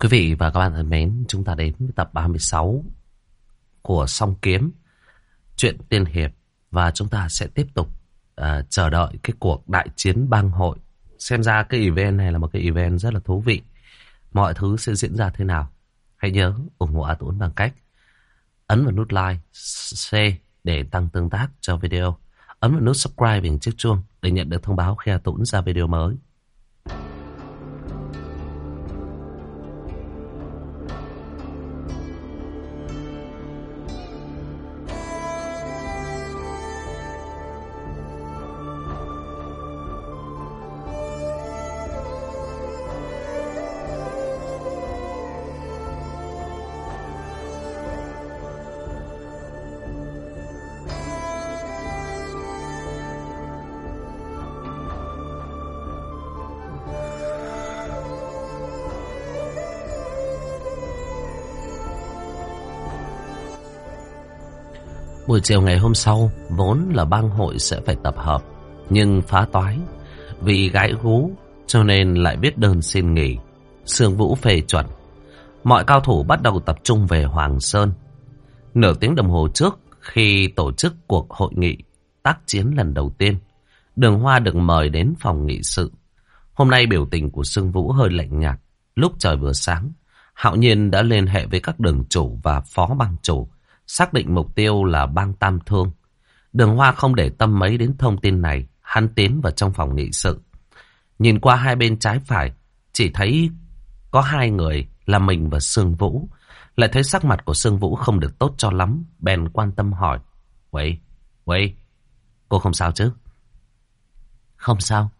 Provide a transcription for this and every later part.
Quý vị và các bạn thân mến, chúng ta đến với tập 36 của Song Kiếm, chuyện tiên hiệp và chúng ta sẽ tiếp tục uh, chờ đợi cái cuộc đại chiến bang hội. Xem ra cái event này là một cái event rất là thú vị. Mọi thứ sẽ diễn ra thế nào? Hãy nhớ ủng hộ A Tuấn bằng cách ấn vào nút like, share để tăng tương tác cho video. Ấn vào nút subscribe bằng chiếc chuông để nhận được thông báo khi A Tuấn ra video mới. Buổi chiều ngày hôm sau, vốn là bang hội sẽ phải tập hợp, nhưng phá toái. Vì gái gú, cho nên lại viết đơn xin nghỉ. Sương Vũ phê chuẩn. Mọi cao thủ bắt đầu tập trung về Hoàng Sơn. Nửa tiếng đồng hồ trước, khi tổ chức cuộc hội nghị tác chiến lần đầu tiên, Đường Hoa được mời đến phòng nghị sự. Hôm nay biểu tình của Sương Vũ hơi lạnh nhạt. Lúc trời vừa sáng, Hạo Nhiên đã liên hệ với các đường chủ và phó bang chủ xác định mục tiêu là bang Tam Thương. Đường Hoa không để tâm mấy đến thông tin này, hắn tiến vào trong phòng nghị sự. Nhìn qua hai bên trái phải, chỉ thấy có hai người là mình và Sương Vũ. Lại thấy sắc mặt của Sương Vũ không được tốt cho lắm, bèn quan tâm hỏi. 喂,喂, cô không sao chứ? Không sao.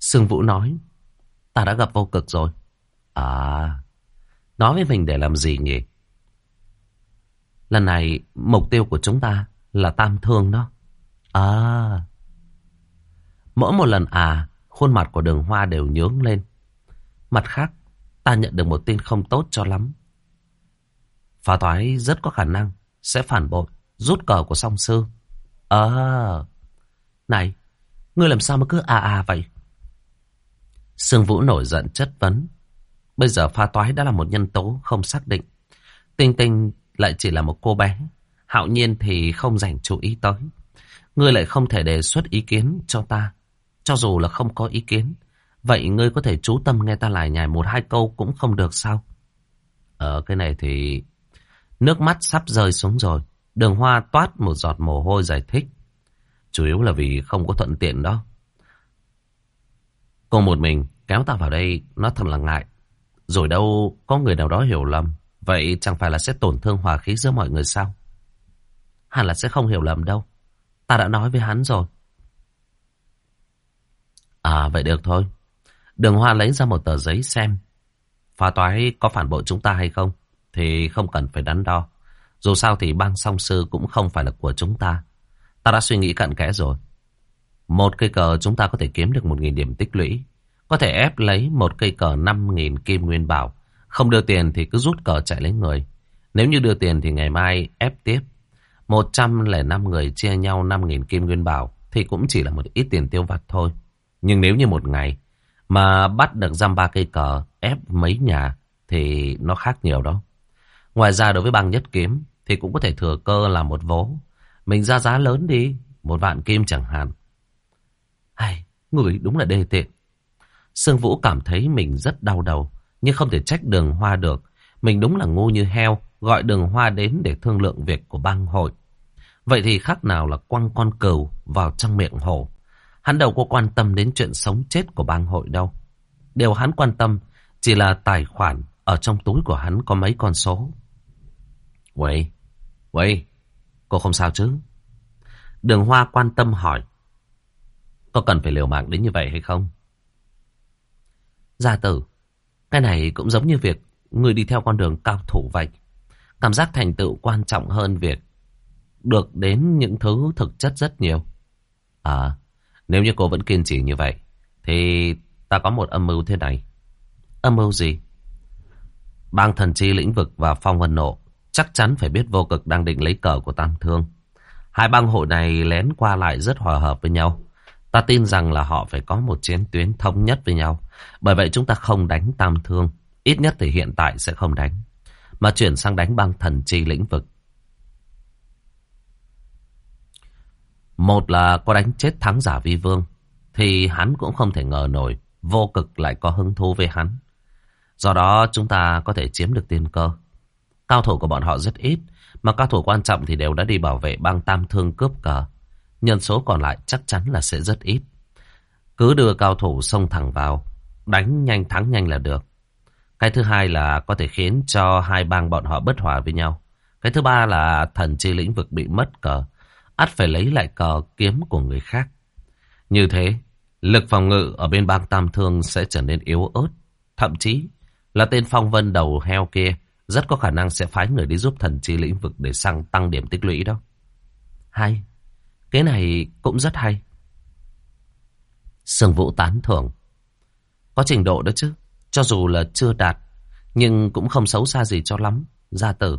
Sương Vũ nói, ta đã gặp vô cực rồi. À, nói với mình để làm gì nhỉ? Lần này mục tiêu của chúng ta là tam thương đó. À. Mỗi một lần à, khuôn mặt của đường hoa đều nhướng lên. Mặt khác, ta nhận được một tin không tốt cho lắm. Phá toái rất có khả năng sẽ phản bội, rút cờ của song sư. À. Này, ngươi làm sao mà cứ à à vậy? Sương Vũ nổi giận chất vấn. Bây giờ pha toái đã là một nhân tố không xác định. Tinh tinh lại chỉ là một cô bé. Hạo nhiên thì không dành chú ý tới. Ngươi lại không thể đề xuất ý kiến cho ta. Cho dù là không có ý kiến. Vậy ngươi có thể chú tâm nghe ta lại nhảy một hai câu cũng không được sao? Ở cái này thì... Nước mắt sắp rơi xuống rồi. Đường hoa toát một giọt mồ hôi giải thích. Chủ yếu là vì không có thuận tiện đó. Cô một mình kéo ta vào đây, nó thật là ngại. Rồi đâu có người nào đó hiểu lầm. Vậy chẳng phải là sẽ tổn thương hòa khí giữa mọi người sao? Hẳn là sẽ không hiểu lầm đâu. Ta đã nói với hắn rồi. À vậy được thôi. Đường Hoa lấy ra một tờ giấy xem. Phá toái có phản bội chúng ta hay không? Thì không cần phải đắn đo. Dù sao thì bang song sư cũng không phải là của chúng ta. Ta đã suy nghĩ cặn kẽ rồi. Một cây cờ chúng ta có thể kiếm được một nghìn điểm tích lũy. Có thể ép lấy một cây cờ năm nghìn kim nguyên bảo. Không đưa tiền thì cứ rút cờ chạy lấy người. Nếu như đưa tiền thì ngày mai ép tiếp. 105 người chia nhau 5.000 kim nguyên bảo thì cũng chỉ là một ít tiền tiêu vặt thôi. Nhưng nếu như một ngày mà bắt được giam ba cây cờ ép mấy nhà thì nó khác nhiều đó. Ngoài ra đối với băng nhất kiếm thì cũng có thể thừa cơ là một vố. Mình ra giá lớn đi, một vạn kim chẳng hạn. Hay, người đúng là đê tiện. Sương Vũ cảm thấy mình rất đau đầu. Nhưng không thể trách đường hoa được. Mình đúng là ngu như heo, gọi đường hoa đến để thương lượng việc của bang hội. Vậy thì khác nào là quăng con cừu vào trong miệng hổ. Hắn đâu có quan tâm đến chuyện sống chết của bang hội đâu. Điều hắn quan tâm chỉ là tài khoản ở trong túi của hắn có mấy con số. 喂,喂, cô không sao chứ? Đường Hoa quan tâm hỏi. Có cần phải liều mạng đến như vậy hay không? Gia tử, cái này cũng giống như việc người đi theo con đường cao thủ vậy. Cảm giác thành tựu quan trọng hơn việc được đến những thứ thực chất rất nhiều. À, nếu như cô vẫn kiên trì như vậy, thì ta có một âm mưu thế này. Âm mưu gì? Bang thần chi lĩnh vực và phong vân nộ chắc chắn phải biết vô cực đang định lấy cờ của Tam Thương. Hai bang hội này lén qua lại rất hòa hợp với nhau. Ta tin rằng là họ phải có một chiến tuyến thống nhất với nhau. Bởi vậy chúng ta không đánh tam thương. Ít nhất thì hiện tại sẽ không đánh. Mà chuyển sang đánh băng thần chi lĩnh vực. Một là có đánh chết thắng giả vi vương. Thì hắn cũng không thể ngờ nổi. Vô cực lại có hứng thú với hắn. Do đó chúng ta có thể chiếm được tiên cơ. Cao thủ của bọn họ rất ít. Mà cao thủ quan trọng thì đều đã đi bảo vệ băng tam thương cướp cờ. Nhân số còn lại chắc chắn là sẽ rất ít. Cứ đưa cao thủ xông thẳng vào. Đánh nhanh thắng nhanh là được. Cái thứ hai là có thể khiến cho hai bang bọn họ bất hòa với nhau. Cái thứ ba là thần chi lĩnh vực bị mất cờ. ắt phải lấy lại cờ kiếm của người khác. Như thế, lực phòng ngự ở bên bang Tam Thương sẽ trở nên yếu ớt. Thậm chí là tên phong vân đầu heo kia rất có khả năng sẽ phái người đi giúp thần chi lĩnh vực để sang tăng điểm tích lũy đó. Hay, cái này cũng rất hay. Sương Vũ tán thưởng. Có trình độ đó chứ. Cho dù là chưa đạt. Nhưng cũng không xấu xa gì cho lắm. Gia tử.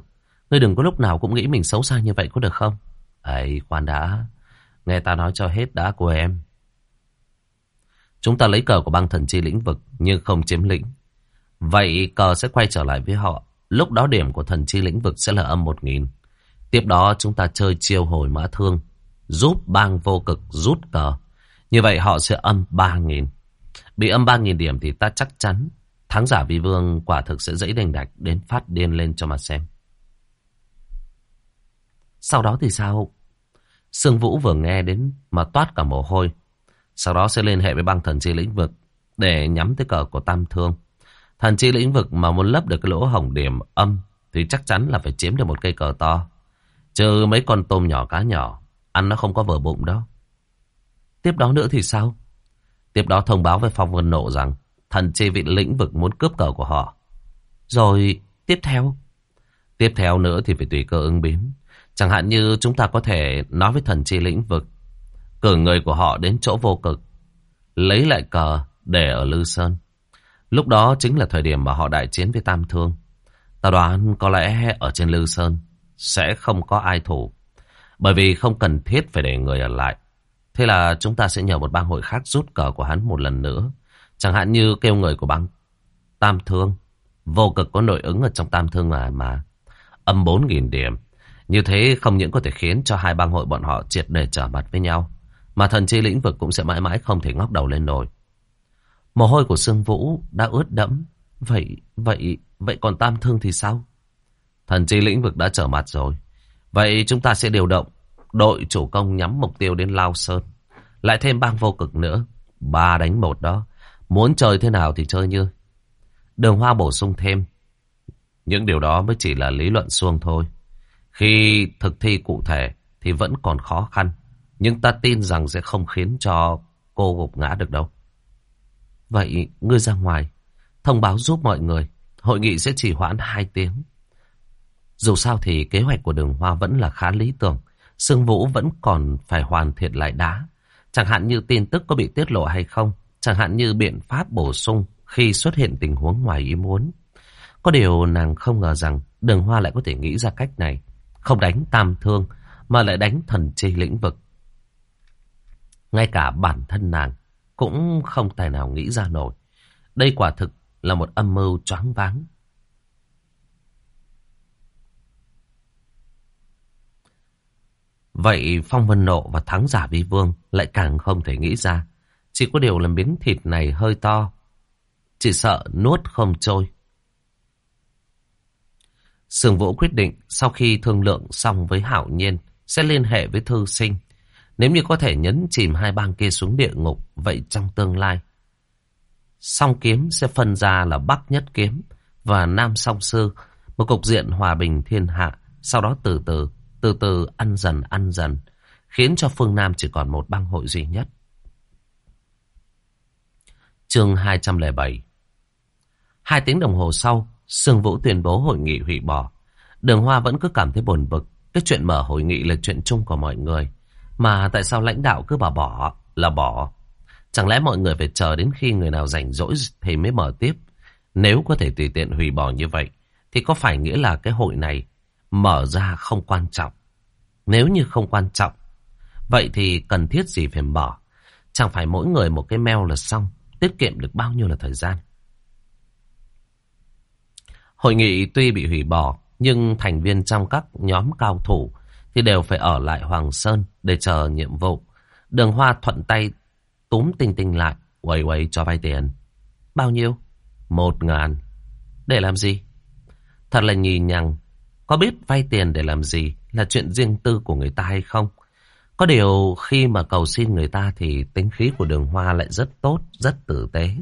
Ngươi đừng có lúc nào cũng nghĩ mình xấu xa như vậy có được không? ấy khoan đã. Nghe ta nói cho hết đã của em. Chúng ta lấy cờ của băng thần chi lĩnh vực, nhưng không chiếm lĩnh. Vậy cờ sẽ quay trở lại với họ. Lúc đó điểm của thần chi lĩnh vực sẽ là âm 1000. Tiếp đó chúng ta chơi chiêu hồi mã thương. Giúp bang vô cực rút cờ. Như vậy họ sẽ âm 3.000. Bị âm 3.000 điểm thì ta chắc chắn thắng giả vi vương quả thực sẽ dẫy đành đạch đến phát điên lên cho mà xem. Sau đó thì sao? Sương Vũ vừa nghe đến mà toát cả mồ hôi. Sau đó sẽ liên hệ với băng thần chi lĩnh vực để nhắm tới cờ của Tam Thương. Thần chi lĩnh vực mà muốn lấp được cái lỗ hổng điểm âm thì chắc chắn là phải chiếm được một cây cờ to. Trừ mấy con tôm nhỏ cá nhỏ, ăn nó không có vở bụng đâu. Tiếp đó nữa thì sao? Tiếp đó thông báo với Phong Vân Nộ rằng thần chi vị lĩnh vực muốn cướp cờ của họ. Rồi tiếp theo? Tiếp theo nữa thì phải tùy cơ ứng biến. Chẳng hạn như chúng ta có thể nói với thần chi lĩnh vực, cử người của họ đến chỗ vô cực, lấy lại cờ để ở Lư Sơn. Lúc đó chính là thời điểm mà họ đại chiến với Tam Thương. Ta đoán có lẽ ở trên Lư Sơn sẽ không có ai thủ. Bởi vì không cần thiết phải để người ở lại. Thế là chúng ta sẽ nhờ một bang hội khác rút cờ của hắn một lần nữa. Chẳng hạn như kêu người của bang Tam Thương. Vô cực có nội ứng ở trong Tam Thương mà mà. Âm 4.000 điểm. Như thế không những có thể khiến cho hai bang hội bọn họ triệt để trở mặt với nhau. Mà thần chi lĩnh vực cũng sẽ mãi mãi không thể ngóc đầu lên nổi. Mồ hôi của Sương Vũ đã ướt đẫm. Vậy, vậy, vậy còn Tam Thương thì sao? Thần chi lĩnh vực đã trở mặt rồi. Vậy chúng ta sẽ điều động đội chủ công nhắm mục tiêu đến Lao Sơn. Lại thêm bang vô cực nữa. Ba đánh một đó. Muốn chơi thế nào thì chơi như. Đường Hoa bổ sung thêm. Những điều đó mới chỉ là lý luận xuông thôi. Khi thực thi cụ thể thì vẫn còn khó khăn. Nhưng ta tin rằng sẽ không khiến cho cô gục ngã được đâu. Vậy ngươi ra ngoài, thông báo giúp mọi người. Hội nghị sẽ chỉ hoãn 2 tiếng. Dù sao thì kế hoạch của đường hoa vẫn là khá lý tưởng. Sương Vũ vẫn còn phải hoàn thiện lại đá. Chẳng hạn như tin tức có bị tiết lộ hay không. Chẳng hạn như biện pháp bổ sung khi xuất hiện tình huống ngoài ý muốn. Có điều nàng không ngờ rằng đường hoa lại có thể nghĩ ra cách này. Không đánh tam thương, mà lại đánh thần chi lĩnh vực. Ngay cả bản thân nàng cũng không tài nào nghĩ ra nổi. Đây quả thực là một âm mưu choáng váng. Vậy Phong Vân Nộ và Thắng Giả Vi Vương lại càng không thể nghĩ ra. Chỉ có điều là miếng thịt này hơi to. Chỉ sợ nuốt không trôi. Sương Vũ quyết định sau khi thương lượng xong với Hảo Nhiên sẽ liên hệ với Thư Sinh. Nếu như có thể nhấn chìm hai bang kia xuống địa ngục, vậy trong tương lai. Song kiếm sẽ phân ra là Bắc Nhất Kiếm và Nam Song Sư, một cục diện hòa bình thiên hạ, sau đó từ từ từ từ ăn dần ăn dần, khiến cho phương Nam chỉ còn một bang hội duy nhất. Chương 207 Hai tiếng đồng hồ sau, Sương Vũ tuyên bố hội nghị hủy bỏ. Đường Hoa vẫn cứ cảm thấy buồn bực. Cái chuyện mở hội nghị là chuyện chung của mọi người. Mà tại sao lãnh đạo cứ bảo bỏ là bỏ? Chẳng lẽ mọi người phải chờ đến khi người nào rảnh rỗi thì mới mở tiếp? Nếu có thể tùy tiện hủy bỏ như vậy, thì có phải nghĩa là cái hội này mở ra không quan trọng. Nếu như không quan trọng, vậy thì cần thiết gì phải mở. Chẳng phải mỗi người một cái mail là xong, tiết kiệm được bao nhiêu là thời gian. Hội nghị tuy bị hủy bỏ, nhưng thành viên trong các nhóm cao thủ thì đều phải ở lại Hoàng Sơn để chờ nhiệm vụ. Đường Hoa thuận tay túm tinh tinh lại, quầy quầy cho vay tiền. Bao nhiêu? Một ngàn. Để làm gì? Thật là nhì nhằng. Có biết vay tiền để làm gì là chuyện riêng tư của người ta hay không? Có điều khi mà cầu xin người ta thì tính khí của đường hoa lại rất tốt, rất tử tế.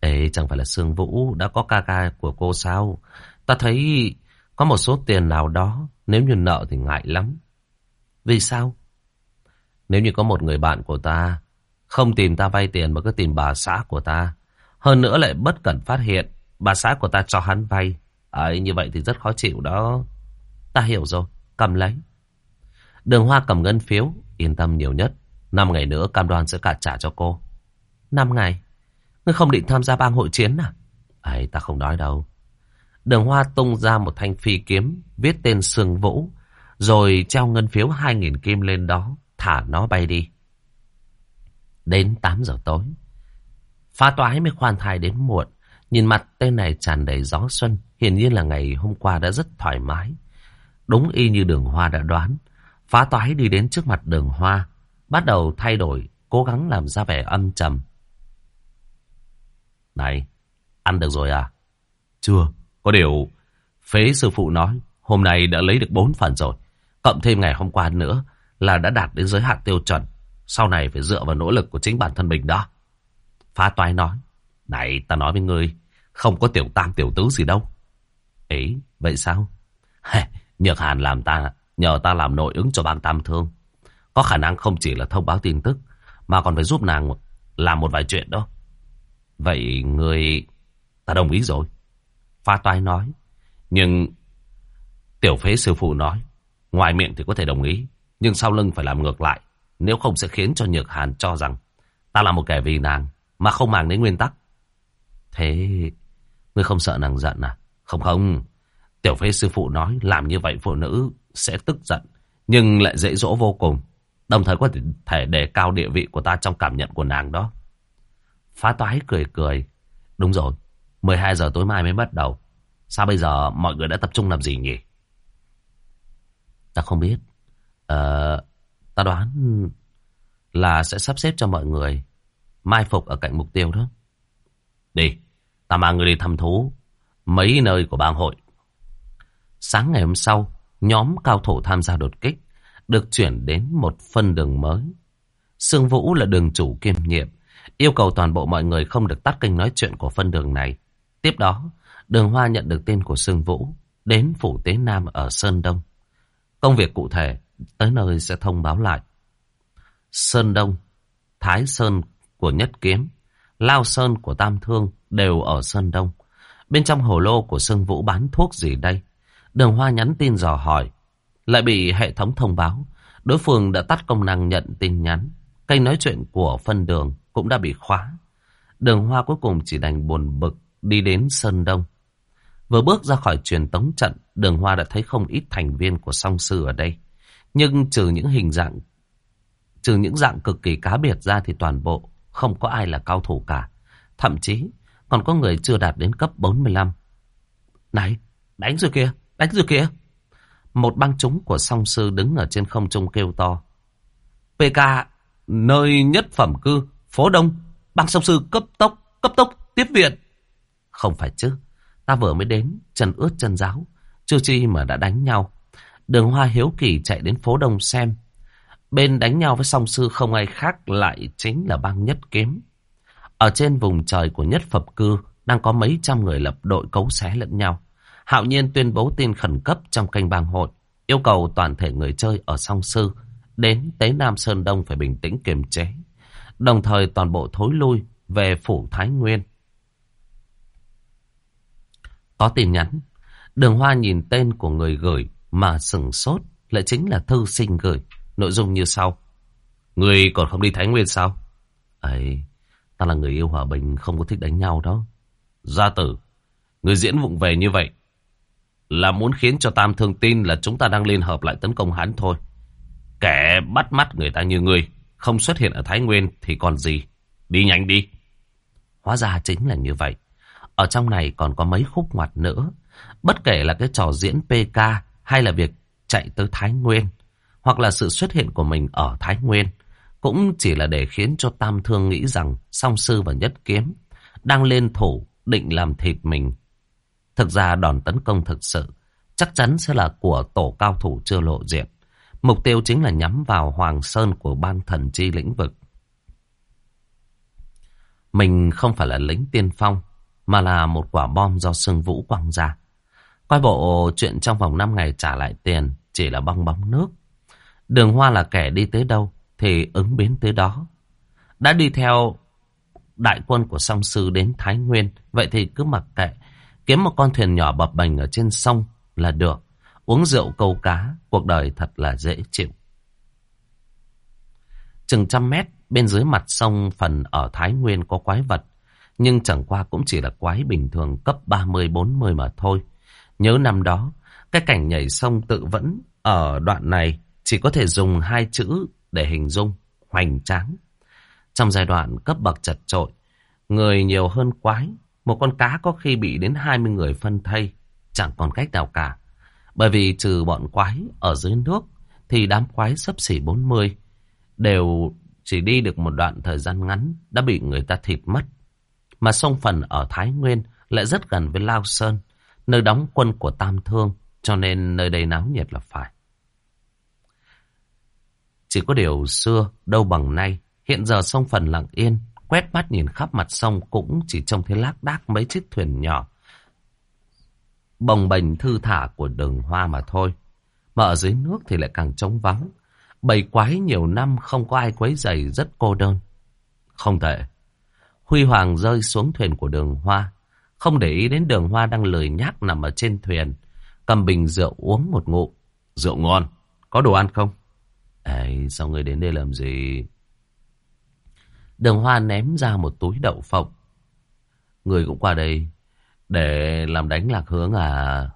Ê, chẳng phải là Sương Vũ đã có ca ca của cô sao? Ta thấy có một số tiền nào đó, nếu như nợ thì ngại lắm. Vì sao? Nếu như có một người bạn của ta, không tìm ta vay tiền mà cứ tìm bà xã của ta. Hơn nữa lại bất cẩn phát hiện, bà xã của ta cho hắn vay. Ấy, như vậy thì rất khó chịu đó. Ta hiểu rồi, cầm lấy. Đường Hoa cầm ngân phiếu, yên tâm nhiều nhất. Năm ngày nữa cam đoan sẽ cả trả cho cô. Năm ngày? Ngươi không định tham gia bang hội chiến à? Ấy, ta không nói đâu. Đường Hoa tung ra một thanh phi kiếm, viết tên Sương Vũ, rồi treo ngân phiếu 2.000 kim lên đó, thả nó bay đi. Đến 8 giờ tối, phá toái mới khoan thai đến muộn. Nhìn mặt tên này tràn đầy gió xuân, hiển nhiên là ngày hôm qua đã rất thoải mái. Đúng y như đường hoa đã đoán, phá toái đi đến trước mặt đường hoa, bắt đầu thay đổi, cố gắng làm ra vẻ âm trầm. Này, ăn được rồi à? Chưa, có điều, phế sư phụ nói, hôm nay đã lấy được bốn phần rồi. Cộng thêm ngày hôm qua nữa là đã đạt đến giới hạn tiêu chuẩn. Sau này phải dựa vào nỗ lực của chính bản thân mình đó. Phá toái nói, này ta nói với ngươi, không có tiểu tam tiểu tứ gì đâu. Ấy, vậy sao? Nhược Hàn làm ta, nhờ ta làm nội ứng cho bang tam thương. Có khả năng không chỉ là thông báo tin tức, mà còn phải giúp nàng làm một vài chuyện đó. Vậy người... Ta đồng ý rồi. Pha toái nói. Nhưng... Tiểu phế sư phụ nói. Ngoài miệng thì có thể đồng ý. Nhưng sau lưng phải làm ngược lại. Nếu không sẽ khiến cho Nhược Hàn cho rằng ta là một kẻ vì nàng mà không màng đến nguyên tắc. Thế ngươi không sợ nàng giận à? Không không. Tiểu phế sư phụ nói làm như vậy phụ nữ sẽ tức giận. Nhưng lại dễ dỗ vô cùng. Đồng thời có thể đề cao địa vị của ta trong cảm nhận của nàng đó. Phá toái cười cười. Đúng rồi, 12 giờ tối mai mới bắt đầu. Sao bây giờ mọi người đã tập trung làm gì nhỉ? Ta không biết. Ờ, ta đoán là sẽ sắp xếp cho mọi người mai phục ở cạnh mục tiêu đó. Đi, ta mang người đi thăm thú mấy nơi của bang hội. Sáng ngày hôm sau, nhóm cao thủ tham gia đột kích được chuyển đến một phân đường mới. Sương Vũ là đường chủ kiêm nhiệm, yêu cầu toàn bộ mọi người không được tắt kênh nói chuyện của phân đường này. Tiếp đó, đường Hoa nhận được tên của Sương Vũ, đến Phủ Tế Nam ở Sơn Đông. Công việc cụ thể, tới nơi sẽ thông báo lại. Sơn Đông, Thái Sơn của Nhất Kiếm, Lao Sơn của Tam Thương đều ở Sơn Đông. Bên trong hồ lô của Sương Vũ bán thuốc gì đây? Đường Hoa nhắn tin dò hỏi, lại bị hệ thống thông báo. Đối phương đã tắt công năng nhận tin nhắn. Kênh nói chuyện của phân đường cũng đã bị khóa. Đường Hoa cuối cùng chỉ đành buồn bực đi đến Sơn Đông. Vừa bước ra khỏi truyền tống trận, đường Hoa đã thấy không ít thành viên của song sư ở đây. Nhưng trừ những hình dạng, trừ những dạng cực kỳ cá biệt ra thì toàn bộ không có ai là cao thủ cả. Thậm chí còn có người chưa đạt đến cấp 45. Này, đánh rồi kìa, đánh rồi kìa. Một băng chúng của song sư đứng ở trên không trung kêu to. PK, nơi nhất phẩm cư, phố Đông, băng song sư cấp tốc, cấp tốc, tiếp viện. Không phải chứ, ta vừa mới đến, chân ướt chân giáo, chưa chi mà đã đánh nhau. Đường Hoa hiếu kỳ chạy đến phố Đông xem. Bên đánh nhau với song sư không ai khác lại chính là băng nhất kiếm. Ở trên vùng trời của nhất phẩm cư đang có mấy trăm người lập đội cấu xé lẫn nhau. Hạo nhiên tuyên bố tin khẩn cấp trong kênh bang hội, yêu cầu toàn thể người chơi ở song sư đến Tế Nam Sơn Đông phải bình tĩnh kiềm chế. Đồng thời toàn bộ thối lui về Phủ Thái Nguyên. Có tin nhắn, đường hoa nhìn tên của người gửi mà sừng sốt lại chính là thư sinh gửi. Nội dung như sau. Người còn không đi Thái Nguyên sao? ấy ta là người yêu hòa bình không có thích đánh nhau đó. Gia tử, người diễn vụng về như vậy là muốn khiến cho Tam Thương tin là chúng ta đang liên hợp lại tấn công hắn thôi. Kẻ bắt mắt người ta như ngươi, không xuất hiện ở Thái Nguyên thì còn gì. Đi nhanh đi. Hóa ra chính là như vậy. ở trong này còn có mấy khúc ngoặt nữa. Bất kể là cái trò diễn PK hay là việc chạy tới Thái Nguyên, hoặc là sự xuất hiện của mình ở Thái Nguyên, cũng chỉ là để khiến cho Tam Thương nghĩ rằng song sư và nhất kiếm đang lên thủ định làm thịt mình. Thực ra đòn tấn công thực sự chắc chắn sẽ là của tổ cao thủ chưa lộ diện. Mục tiêu chính là nhắm vào Hoàng Sơn của bang thần chi lĩnh vực. Mình không phải là lính tiên phong, mà là một quả bom do Sương Vũ quăng ra. Coi bộ chuyện trong vòng 5 ngày trả lại tiền chỉ là bong bóng nước. Đường Hoa là kẻ đi tới đâu thì ứng biến tới đó. Đã đi theo đại quân của song sư đến Thái Nguyên, vậy thì cứ mặc kệ, kiếm một con thuyền nhỏ bập bềnh ở trên sông là được. Uống rượu câu cá, cuộc đời thật là dễ chịu. Chừng trăm mét bên dưới mặt sông phần ở Thái Nguyên có quái vật. Nhưng chẳng qua cũng chỉ là quái bình thường cấp 30-40 mà thôi. Nhớ năm đó, cái cảnh nhảy sông tự vẫn ở đoạn này chỉ có thể dùng hai chữ để hình dung, hoành tráng. Trong giai đoạn cấp bậc chật trội, người nhiều hơn quái, một con cá có khi bị đến 20 người phân thây, chẳng còn cách nào cả. Bởi vì trừ bọn quái ở dưới nước, thì đám quái sấp xỉ 40 đều chỉ đi được một đoạn thời gian ngắn đã bị người ta thịt mất. Mà sông Phần ở Thái Nguyên lại rất gần với Lao Sơn, nơi đóng quân của Tam Thương, cho nên nơi đây náo nhiệt là phải. Chỉ có điều xưa đâu bằng nay, hiện giờ sông Phần lặng yên, quét mắt nhìn khắp mặt sông cũng chỉ trông thấy lác đác mấy chiếc thuyền nhỏ. Bồng bềnh thư thả của đường hoa mà thôi. Mà ở dưới nước thì lại càng trống vắng. Bầy quái nhiều năm không có ai quấy dày rất cô đơn. Không thể. Huy Hoàng rơi xuống thuyền của đường hoa. Không để ý đến đường hoa đang lười nhác nằm ở trên thuyền. Cầm bình rượu uống một ngụm. Rượu ngon. Có đồ ăn không? Ê, sao người đến đây làm gì? Đường hoa ném ra một túi đậu phộng. Người cũng qua đây để làm đánh lạc hướng à?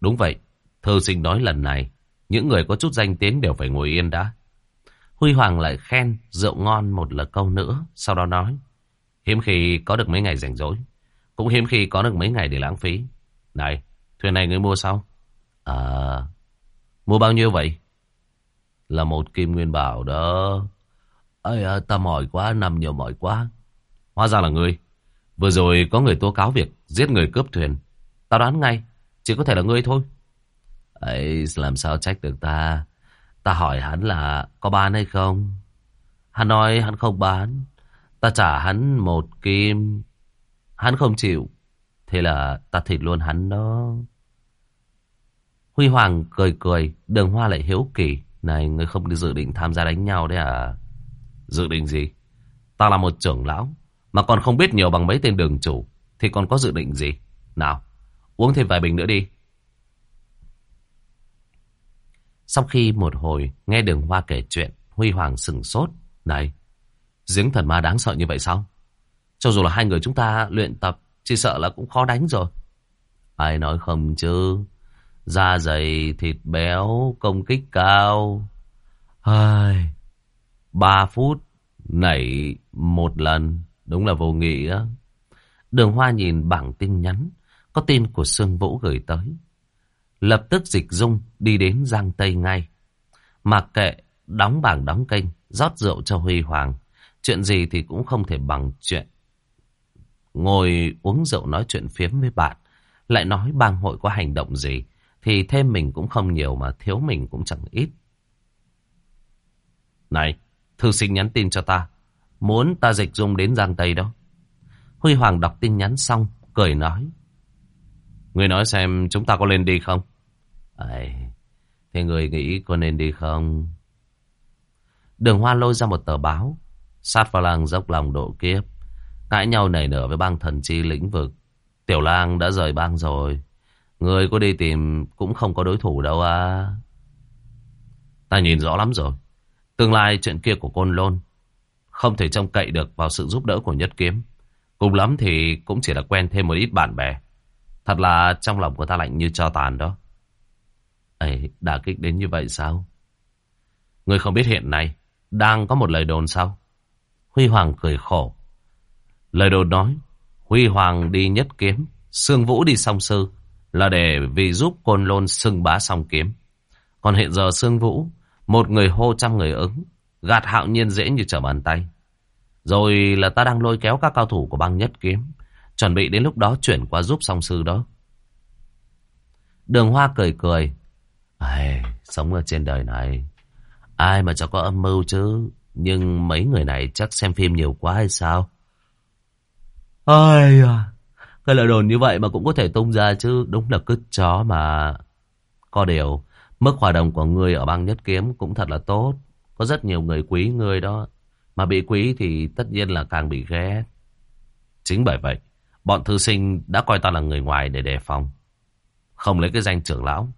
Đúng vậy. thư sinh nói lần này những người có chút danh tiếng đều phải ngồi yên đã. Huy Hoàng lại khen rượu ngon một là câu nữa, sau đó nói. Hiếm khi có được mấy ngày rảnh rỗi, cũng hiếm khi có được mấy ngày để lãng phí. Này, thuyền này người mua sao? À, mua bao nhiêu vậy? Là một kim nguyên bảo đó. Ây, à, ta mỏi quá, nằm nhiều mỏi quá. Hóa ra là ngươi. Vừa rồi có người tố cáo việc giết người cướp thuyền. Ta đoán ngay, chỉ có thể là ngươi thôi. Ấy, làm sao trách được ta? Ta hỏi hắn là có bán hay không? Hắn nói hắn không bán. Ta trả hắn một kim. Hắn không chịu. Thế là ta thịt luôn hắn đó. Huy Hoàng cười cười, đường hoa lại hiếu kỳ. Này, ngươi không dự định tham gia đánh nhau đấy à? Dự định gì? Ta là một trưởng lão, mà còn không biết nhiều bằng mấy tên đường chủ. Thì còn có dự định gì? Nào, uống thêm vài bình nữa đi. Sau khi một hồi nghe đường hoa kể chuyện, Huy Hoàng sừng sốt. Này, giếng thần ma đáng sợ như vậy sao? Cho dù là hai người chúng ta luyện tập, chỉ sợ là cũng khó đánh rồi. Ai nói không chứ? Da dày, thịt béo, công kích cao. Ai... Ba phút nảy một lần, đúng là vô nghĩa. Đường Hoa nhìn bảng tin nhắn, có tin của Sương Vũ gửi tới. Lập tức dịch dung đi đến Giang Tây ngay. Mặc kệ, đóng bảng đóng kênh, rót rượu cho Huy Hoàng. Chuyện gì thì cũng không thể bằng chuyện. Ngồi uống rượu nói chuyện phiếm với bạn. Lại nói bang hội có hành động gì. Thì thêm mình cũng không nhiều mà thiếu mình cũng chẳng ít. Này, thư sinh nhắn tin cho ta. Muốn ta dịch dung đến Giang Tây đó. Huy Hoàng đọc tin nhắn xong, cười nói. Người nói xem chúng ta có lên đi không? Ấy, thế người nghĩ có nên đi không? Đường Hoa lôi ra một tờ báo. Sát vào làng dốc lòng độ kiếp. Cãi nhau nảy nở với bang thần chi lĩnh vực. Tiểu lang đã rời bang rồi. Người có đi tìm cũng không có đối thủ đâu à. Ta nhìn rõ lắm rồi. Tương lai chuyện kia của Côn Lôn không thể trông cậy được vào sự giúp đỡ của Nhất Kiếm. Cùng lắm thì cũng chỉ là quen thêm một ít bạn bè. Thật là trong lòng của ta lạnh như cho tàn đó. Ấy, đả kích đến như vậy sao? Người không biết hiện nay đang có một lời đồn sao? Huy Hoàng cười khổ. Lời đồn nói, Huy Hoàng đi nhất kiếm, Sương Vũ đi song sư là để vì giúp Côn Lôn xưng bá song kiếm. Còn hiện giờ Sương Vũ, một người hô trăm người ứng, gạt hạo nhiên dễ như trở bàn tay. Rồi là ta đang lôi kéo các cao thủ của băng nhất kiếm, chuẩn bị đến lúc đó chuyển qua giúp song sư đó. Đường Hoa cười cười. Ai, sống ở trên đời này, ai mà cho có âm mưu chứ. Nhưng mấy người này chắc xem phim nhiều quá hay sao? Ai à, cái lời đồn như vậy mà cũng có thể tung ra chứ. Đúng là cứt chó mà. Có điều, mức hòa đồng của người ở băng nhất kiếm cũng thật là tốt. Có rất nhiều người quý người đó. Mà bị quý thì tất nhiên là càng bị ghét. Chính bởi vậy, bọn thư sinh đã coi ta là người ngoài để đề phòng. Không lấy cái danh trưởng lão.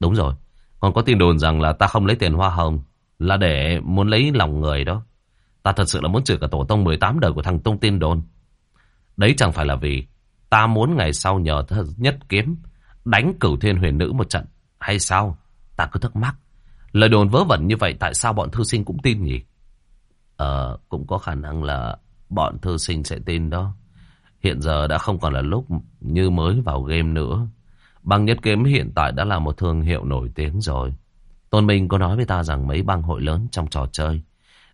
Đúng rồi, còn có tin đồn rằng là ta không lấy tiền hoa hồng là để muốn lấy lòng người đó. Ta thật sự là muốn trừ cả tổ tông 18 đời của thằng tông tin đồn. Đấy chẳng phải là vì ta muốn ngày sau nhờ nhất kiếm đánh cửu thiên huyền nữ một trận. Hay sao? Ta cứ thắc mắc. Lời đồn vớ vẩn như vậy tại sao bọn thư sinh cũng tin nhỉ? Ờ, cũng có khả năng là bọn thư sinh sẽ tin đó. Hiện giờ đã không còn là lúc như mới vào game nữa. Băng nhất kiếm hiện tại đã là một thương hiệu nổi tiếng rồi. Tôn Minh có nói với ta rằng mấy băng hội lớn trong trò chơi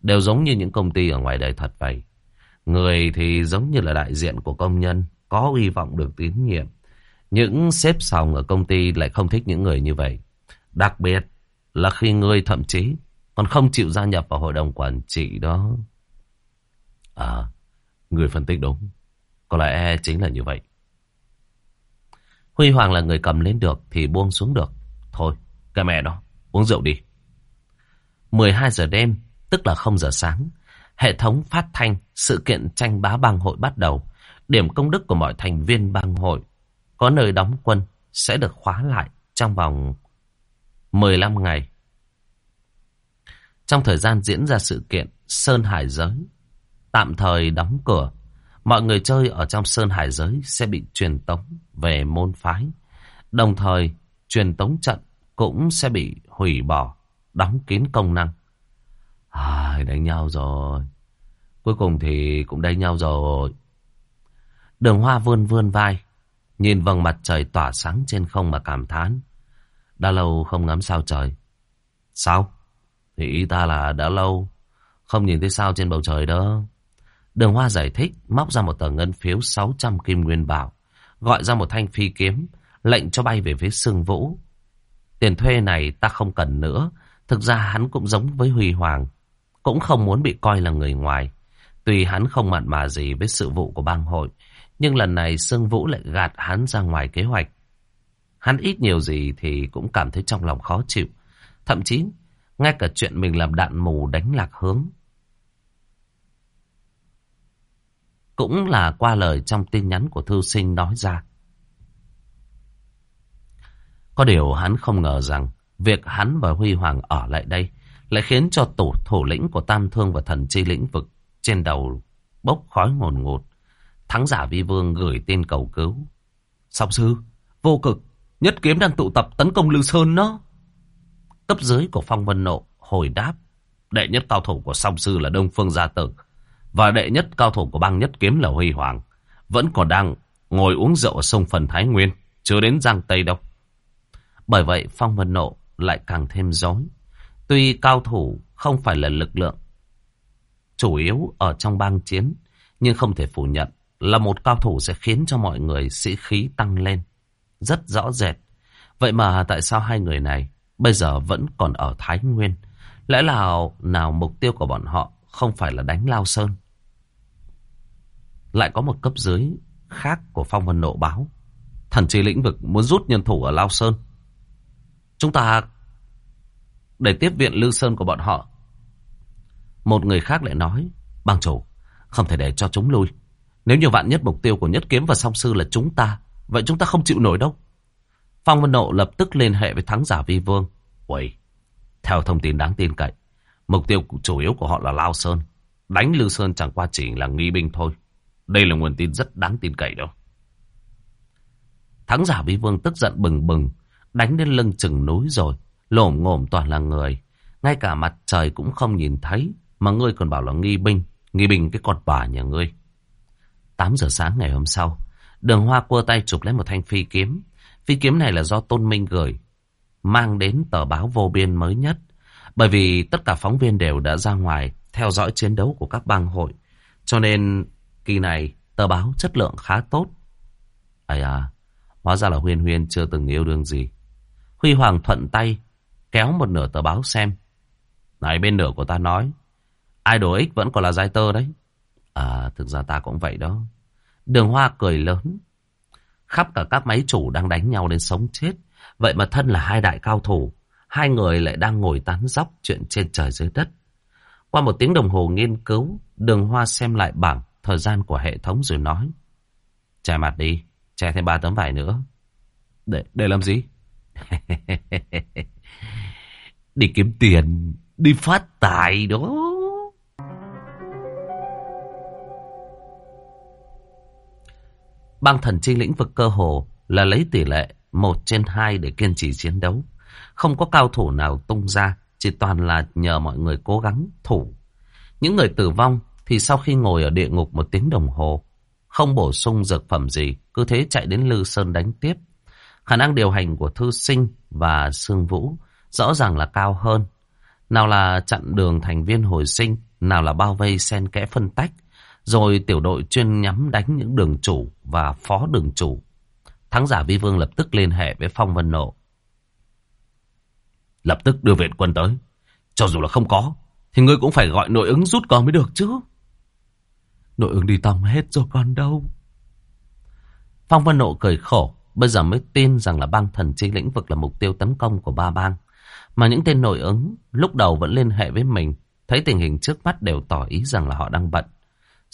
đều giống như những công ty ở ngoài đời thật vậy. Người thì giống như là đại diện của công nhân, có hy vọng được tín nhiệm. Những xếp sòng ở công ty lại không thích những người như vậy. Đặc biệt là khi người thậm chí còn không chịu gia nhập vào hội đồng quản trị đó. À, người phân tích đúng. Có lẽ chính là như vậy. Huy Hoàng là người cầm lên được thì buông xuống được. Thôi, cái mẹ đó, uống rượu đi. 12 giờ đêm, tức là 0 giờ sáng, hệ thống phát thanh sự kiện tranh bá bang hội bắt đầu. Điểm công đức của mọi thành viên bang hội có nơi đóng quân sẽ được khóa lại trong vòng 15 ngày. Trong thời gian diễn ra sự kiện Sơn Hải Giới, tạm thời đóng cửa, mọi người chơi ở trong Sơn Hải Giới sẽ bị truyền tống về môn phái. Đồng thời, truyền tống trận cũng sẽ bị hủy bỏ, đóng kín công năng. À, đánh nhau rồi. Cuối cùng thì cũng đánh nhau rồi. Đường hoa vươn vươn vai, nhìn vầng mặt trời tỏa sáng trên không mà cảm thán. Đã lâu không ngắm sao trời. Sao? Thì ý ta là đã lâu không nhìn thấy sao trên bầu trời đó. Đường Hoa giải thích, móc ra một tờ ngân phiếu 600 kim nguyên bảo, gọi ra một thanh phi kiếm, lệnh cho bay về phía Sương Vũ. Tiền thuê này ta không cần nữa, thực ra hắn cũng giống với Huy Hoàng, cũng không muốn bị coi là người ngoài. Tuy hắn không mặn mà gì với sự vụ của bang hội, nhưng lần này Sương Vũ lại gạt hắn ra ngoài kế hoạch. Hắn ít nhiều gì thì cũng cảm thấy trong lòng khó chịu. Thậm chí, ngay cả chuyện mình làm đạn mù đánh lạc hướng. Cũng là qua lời trong tin nhắn của thư sinh nói ra. Có điều hắn không ngờ rằng việc hắn và Huy Hoàng ở lại đây lại khiến cho tổ thủ lĩnh của Tam Thương và Thần Chi lĩnh vực trên đầu bốc khói ngồn ngột. Thắng giả vi vương gửi tin cầu cứu. Song sư, vô cực, nhất kiếm đang tụ tập tấn công lưu Sơn đó. Cấp dưới của Phong Vân Nộ hồi đáp. Đệ nhất cao thủ của song sư là Đông Phương Gia Tử. Và đệ nhất cao thủ của bang nhất kiếm là Huy Hoàng. Vẫn còn đang ngồi uống rượu ở sông Phần Thái Nguyên. Chưa đến Giang Tây đâu. Bởi vậy Phong Vân Nộ lại càng thêm dối. Tuy cao thủ không phải là lực lượng chủ yếu ở trong bang chiến, nhưng không thể phủ nhận là một cao thủ sẽ khiến cho mọi người sĩ khí tăng lên. Rất rõ rệt. Vậy mà tại sao hai người này bây giờ vẫn còn ở Thái Nguyên? Lẽ nào nào mục tiêu của bọn họ không phải là đánh Lao Sơn? Lại có một cấp dưới khác của Phong Vân Nộ báo. Thần trí lĩnh vực muốn rút nhân thủ ở Lao Sơn. Chúng ta để tiếp viện Lư Sơn của bọn họ. Một người khác lại nói, bang chủ, không thể để cho chúng lui. Nếu như vạn nhất mục tiêu của nhất kiếm và song sư là chúng ta, vậy chúng ta không chịu nổi đâu. Phong Vân Nộ lập tức liên hệ với thắng giả vi vương. Uầy, theo thông tin đáng tin cậy, mục tiêu chủ yếu của họ là Lao Sơn. Đánh Lưu Sơn chẳng qua chỉ là nghi binh thôi. Đây là nguồn tin rất đáng tin cậy đâu. Thắng giả vi vương tức giận bừng bừng, đánh đến lưng chừng núi rồi. Lổm ngổm toàn là người. Ngay cả mặt trời cũng không nhìn thấy. Mà ngươi còn bảo là nghi binh. Nghi binh cái con bà nhà ngươi. 8 giờ sáng ngày hôm sau, đường hoa cua tay chụp lấy một thanh phi kiếm. Phi kiếm này là do Tôn Minh gửi, mang đến tờ báo vô biên mới nhất. Bởi vì tất cả phóng viên đều đã ra ngoài theo dõi chiến đấu của các bang hội. Cho nên kỳ này tờ báo chất lượng khá tốt. Ây à, hóa ra là Huyên Huyên chưa từng yêu đương gì. Huy Hoàng thuận tay kéo một nửa tờ báo xem. Này bên nửa của ta nói, Idol X vẫn còn là giai tơ đấy. À, thực ra ta cũng vậy đó. Đường Hoa cười lớn. Khắp cả các máy chủ đang đánh nhau đến sống chết. Vậy mà thân là hai đại cao thủ. Hai người lại đang ngồi tán dóc chuyện trên trời dưới đất. Qua một tiếng đồng hồ nghiên cứu, đường Hoa xem lại bảng thời gian của hệ thống rồi nói. Che mặt đi, che thêm ba tấm vải nữa. Để, để làm gì? đi kiếm tiền, đi phát tài đó. Băng thần chi lĩnh vực cơ hồ là lấy tỷ lệ 1 trên 2 để kiên trì chiến đấu. Không có cao thủ nào tung ra, chỉ toàn là nhờ mọi người cố gắng thủ. Những người tử vong thì sau khi ngồi ở địa ngục một tiếng đồng hồ, không bổ sung dược phẩm gì, cứ thế chạy đến Lư Sơn đánh tiếp. Khả năng điều hành của Thư Sinh và Sương Vũ rõ ràng là cao hơn. Nào là chặn đường thành viên hồi sinh, nào là bao vây sen kẽ phân tách, rồi tiểu đội chuyên nhắm đánh những đường chủ và phó đường chủ. Thắng giả Vi Vương lập tức liên hệ với Phong Vân Nộ. Lập tức đưa viện quân tới. Cho dù là không có, thì ngươi cũng phải gọi nội ứng rút con mới được chứ. Nội ứng đi tòng hết rồi còn đâu. Phong Vân Nộ cười khổ. Bây giờ mới tin rằng là bang thần chi lĩnh vực là mục tiêu tấn công của ba bang. Mà những tên nội ứng lúc đầu vẫn liên hệ với mình. Thấy tình hình trước mắt đều tỏ ý rằng là họ đang bận.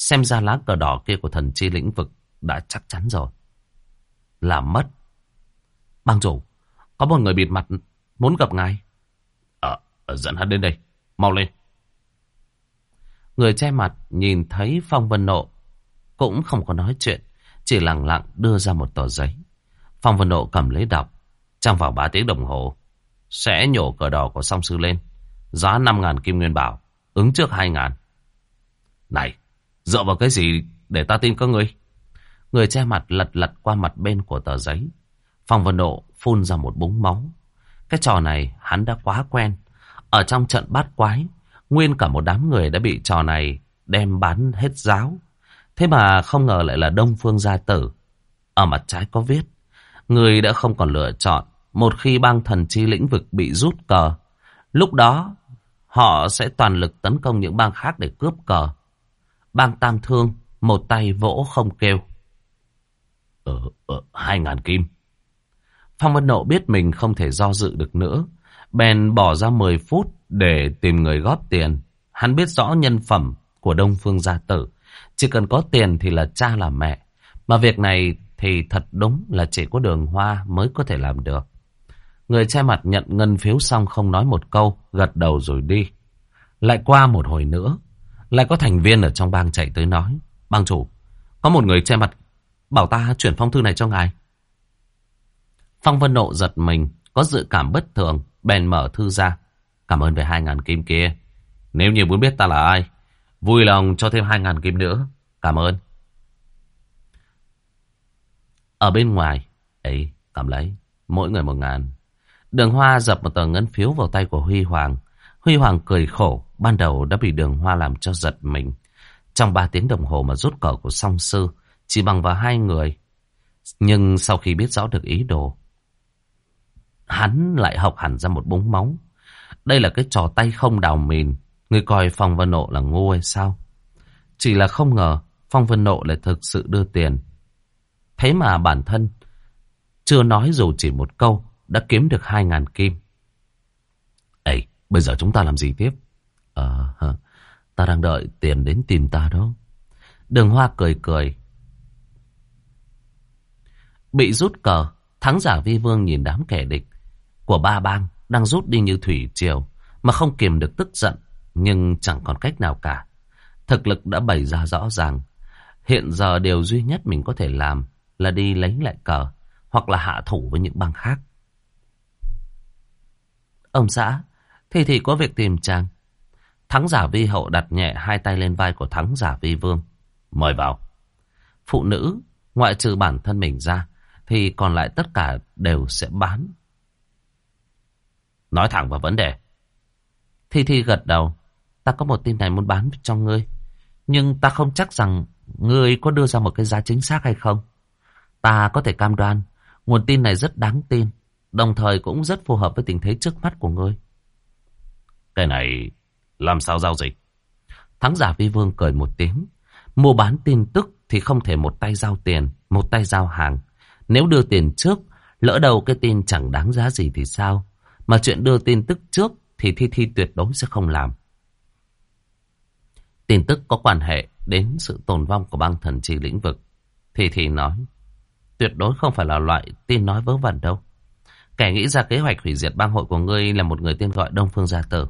Xem ra lá cờ đỏ kia của thần chi lĩnh vực đã chắc chắn rồi. là mất. Bang chủ, có một người bịt mặt muốn gặp ngài. Ờ, ờ, dẫn hắn đến đây. Mau lên. Người che mặt nhìn thấy Phong Vân Nộ. Cũng không có nói chuyện. Chỉ lặng lặng đưa ra một tờ giấy. Phong Vân Nộ cầm lấy đọc. Trong vòng 3 tiếng đồng hồ. Sẽ nhổ cờ đỏ của song sư lên. Giá 5.000 kim nguyên bảo. Ứng trước 2.000. Này, dựa vào cái gì để ta tin các ngươi? Người che mặt lật lật qua mặt bên của tờ giấy. Phong Vân độ phun ra một búng máu. Cái trò này hắn đã quá quen. Ở trong trận bát quái, nguyên cả một đám người đã bị trò này đem bán hết giáo. Thế mà không ngờ lại là Đông Phương Gia Tử. Ở mặt trái có viết, người đã không còn lựa chọn. Một khi bang thần chi lĩnh vực bị rút cờ, lúc đó họ sẽ toàn lực tấn công những bang khác để cướp cờ. Bang Tam Thương, một tay vỗ không kêu. Ờ, ờ, hai ngàn kim. Phong Vân Nộ biết mình không thể do dự được nữa. Bèn bỏ ra 10 phút để tìm người góp tiền. Hắn biết rõ nhân phẩm của Đông Phương Gia Tử. Chỉ cần có tiền thì là cha là mẹ. Mà việc này thì thật đúng là chỉ có đường hoa mới có thể làm được. Người che mặt nhận ngân phiếu xong không nói một câu, gật đầu rồi đi. Lại qua một hồi nữa, lại có thành viên ở trong bang chạy tới nói. Bang chủ, có một người che mặt bảo ta chuyển phong thư này cho ngài. Phong Vân Nộ giật mình, có dự cảm bất thường, bèn mở thư ra. Cảm ơn về hai ngàn kim kia. Nếu như muốn biết ta là ai, vui lòng cho thêm hai ngàn kim nữa. Cảm ơn. Ở bên ngoài, ấy, cầm lấy, mỗi người một ngàn. Đường Hoa dập một tờ ngân phiếu vào tay của Huy Hoàng. Huy Hoàng cười khổ, ban đầu đã bị đường Hoa làm cho giật mình. Trong ba tiếng đồng hồ mà rút cờ của song sư, chỉ bằng vào hai người. Nhưng sau khi biết rõ được ý đồ, hắn lại học hẳn ra một búng máu. Đây là cái trò tay không đào mìn. Người coi Phong Vân Nộ là ngu hay sao? Chỉ là không ngờ Phong Vân Nộ lại thực sự đưa tiền. Thế mà bản thân chưa nói dù chỉ một câu đã kiếm được hai ngàn kim. Ê, bây giờ chúng ta làm gì tiếp? Ờ, à, ta đang đợi tiền đến tìm ta đó. Đường Hoa cười cười. Bị rút cờ, thắng giả vi vương nhìn đám kẻ địch của ba bang đang rút đi như thủy triều mà không kiềm được tức giận nhưng chẳng còn cách nào cả. Thực lực đã bày ra rõ ràng. Hiện giờ điều duy nhất mình có thể làm là đi lấy lại cờ hoặc là hạ thủ với những bang khác. Ông xã, thì thì có việc tìm chàng. Thắng giả vi hậu đặt nhẹ hai tay lên vai của thắng giả vi vương. Mời vào. phụ nữ, ngoại trừ bản thân mình ra, thì còn lại tất cả đều sẽ bán. Nói thẳng vào vấn đề. Thi Thi gật đầu. Ta có một tin này muốn bán cho ngươi. Nhưng ta không chắc rằng ngươi có đưa ra một cái giá chính xác hay không. Ta có thể cam đoan nguồn tin này rất đáng tin. Đồng thời cũng rất phù hợp với tình thế trước mắt của ngươi. Cái này làm sao giao dịch? Thắng giả vi vương cười một tiếng. Mua bán tin tức thì không thể một tay giao tiền, một tay giao hàng. Nếu đưa tiền trước, lỡ đầu cái tin chẳng đáng giá gì thì sao? Mà chuyện đưa tin tức trước thì Thi Thi tuyệt đối sẽ không làm. Tin tức có quan hệ đến sự tồn vong của băng thần trì lĩnh vực. Thi Thi nói, tuyệt đối không phải là loại tin nói vớ vẩn đâu. Kẻ nghĩ ra kế hoạch hủy diệt bang hội của ngươi là một người tên gọi Đông Phương Gia Tử.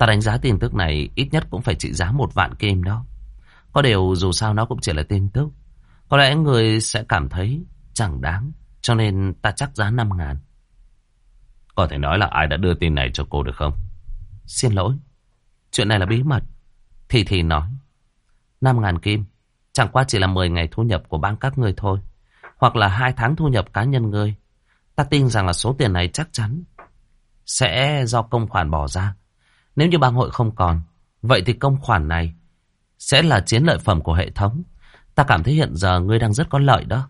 Ta đánh giá tin tức này ít nhất cũng phải trị giá một vạn kim đó. Có điều dù sao nó cũng chỉ là tin tức. Có lẽ người sẽ cảm thấy chẳng đáng. Cho nên ta chắc giá 5 ngàn. Có thể nói là ai đã đưa tin này cho cô được không? Xin lỗi. Chuyện này là bí mật. Thì thì nói. 5 ngàn kim. Chẳng qua chỉ là 10 ngày thu nhập của bang các người thôi. Hoặc là 2 tháng thu nhập cá nhân người. Ta tin rằng là số tiền này chắc chắn sẽ do công khoản bỏ ra. Nếu như bang hội không còn, vậy thì công khoản này sẽ là chiến lợi phẩm của hệ thống. Ta cảm thấy hiện giờ ngươi đang rất có lợi đó.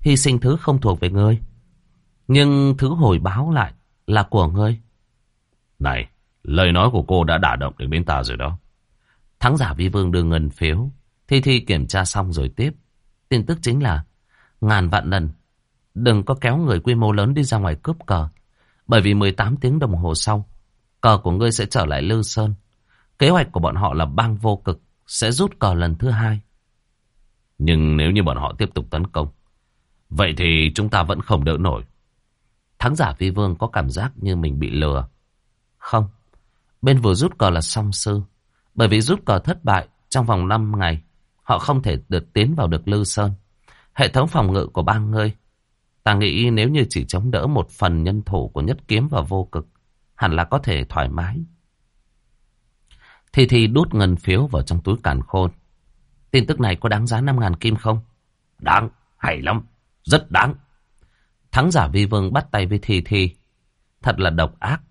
Hy sinh thứ không thuộc về ngươi. Nhưng thứ hồi báo lại là của ngươi. Này, lời nói của cô đã đả động đến bên ta rồi đó. Thắng giả vi vương đưa ngân phiếu. Thi Thi kiểm tra xong rồi tiếp. Tin tức chính là ngàn vạn lần. Đừng có kéo người quy mô lớn đi ra ngoài cướp cờ. Bởi vì 18 tiếng đồng hồ sau, cờ của ngươi sẽ trở lại Lư Sơn. Kế hoạch của bọn họ là bang vô cực, sẽ rút cờ lần thứ hai. Nhưng nếu như bọn họ tiếp tục tấn công, vậy thì chúng ta vẫn không đỡ nổi. Thắng giả vi vương có cảm giác như mình bị lừa. Không, bên vừa rút cờ là song sư. Bởi vì rút cờ thất bại trong vòng 5 ngày, họ không thể được tiến vào được Lư Sơn. Hệ thống phòng ngự của bang ngươi, ta nghĩ nếu như chỉ chống đỡ một phần nhân thủ của nhất kiếm và vô cực, hẳn là có thể thoải mái. Thì thì đút ngân phiếu vào trong túi càn khôn. Tin tức này có đáng giá 5.000 kim không? Đáng, hay lắm, rất đáng. Thắng giả vi vương bắt tay với Thi Thi. Thật là độc ác.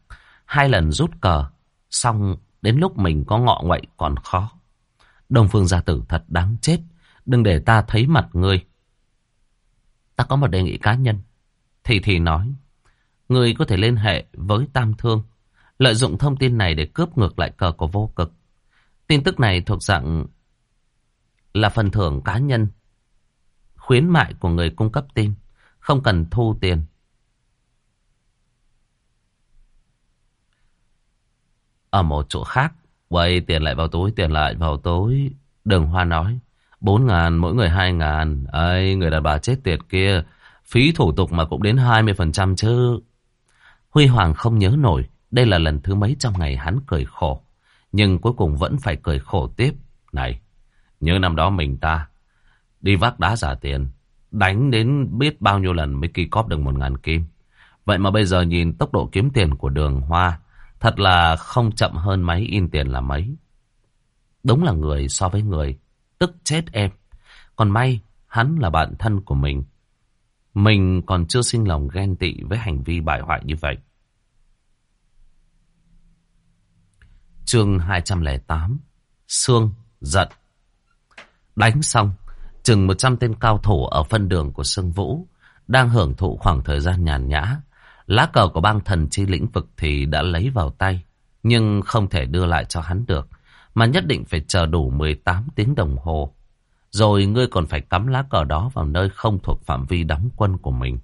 Hai lần rút cờ, xong đến lúc mình có ngọ ngoậy còn khó. Đồng phương gia tử thật đáng chết. Đừng để ta thấy mặt ngươi. Ta có một đề nghị cá nhân. Thì thì nói. Ngươi có thể liên hệ với Tam Thương. Lợi dụng thông tin này để cướp ngược lại cờ của vô cực. Tin tức này thuộc dạng là phần thưởng cá nhân. Khuyến mại của người cung cấp tin. Không cần thu tiền. Ở một chỗ khác, quay tiền lại vào túi, tiền lại vào túi. Đường Hoa nói, bốn ngàn, mỗi người hai ngàn. ấy người đàn bà chết tiệt kia, phí thủ tục mà cũng đến 20% chứ. Huy Hoàng không nhớ nổi, đây là lần thứ mấy trong ngày hắn cười khổ. Nhưng cuối cùng vẫn phải cười khổ tiếp. Này, nhớ năm đó mình ta đi vác đá giả tiền. Đánh đến biết bao nhiêu lần mới kỳ cóp được một ngàn kim. Vậy mà bây giờ nhìn tốc độ kiếm tiền của đường hoa, thật là không chậm hơn máy in tiền là mấy. Đúng là người so với người, tức chết em. Còn may, hắn là bạn thân của mình. Mình còn chưa sinh lòng ghen tị với hành vi bại hoại như vậy. Chương 208 Sương giận Đánh xong Chừng 100 tên cao thủ ở phân đường của Sương Vũ đang hưởng thụ khoảng thời gian nhàn nhã. Lá cờ của bang thần chi lĩnh vực thì đã lấy vào tay, nhưng không thể đưa lại cho hắn được, mà nhất định phải chờ đủ 18 tiếng đồng hồ. Rồi ngươi còn phải cắm lá cờ đó vào nơi không thuộc phạm vi đóng quân của mình.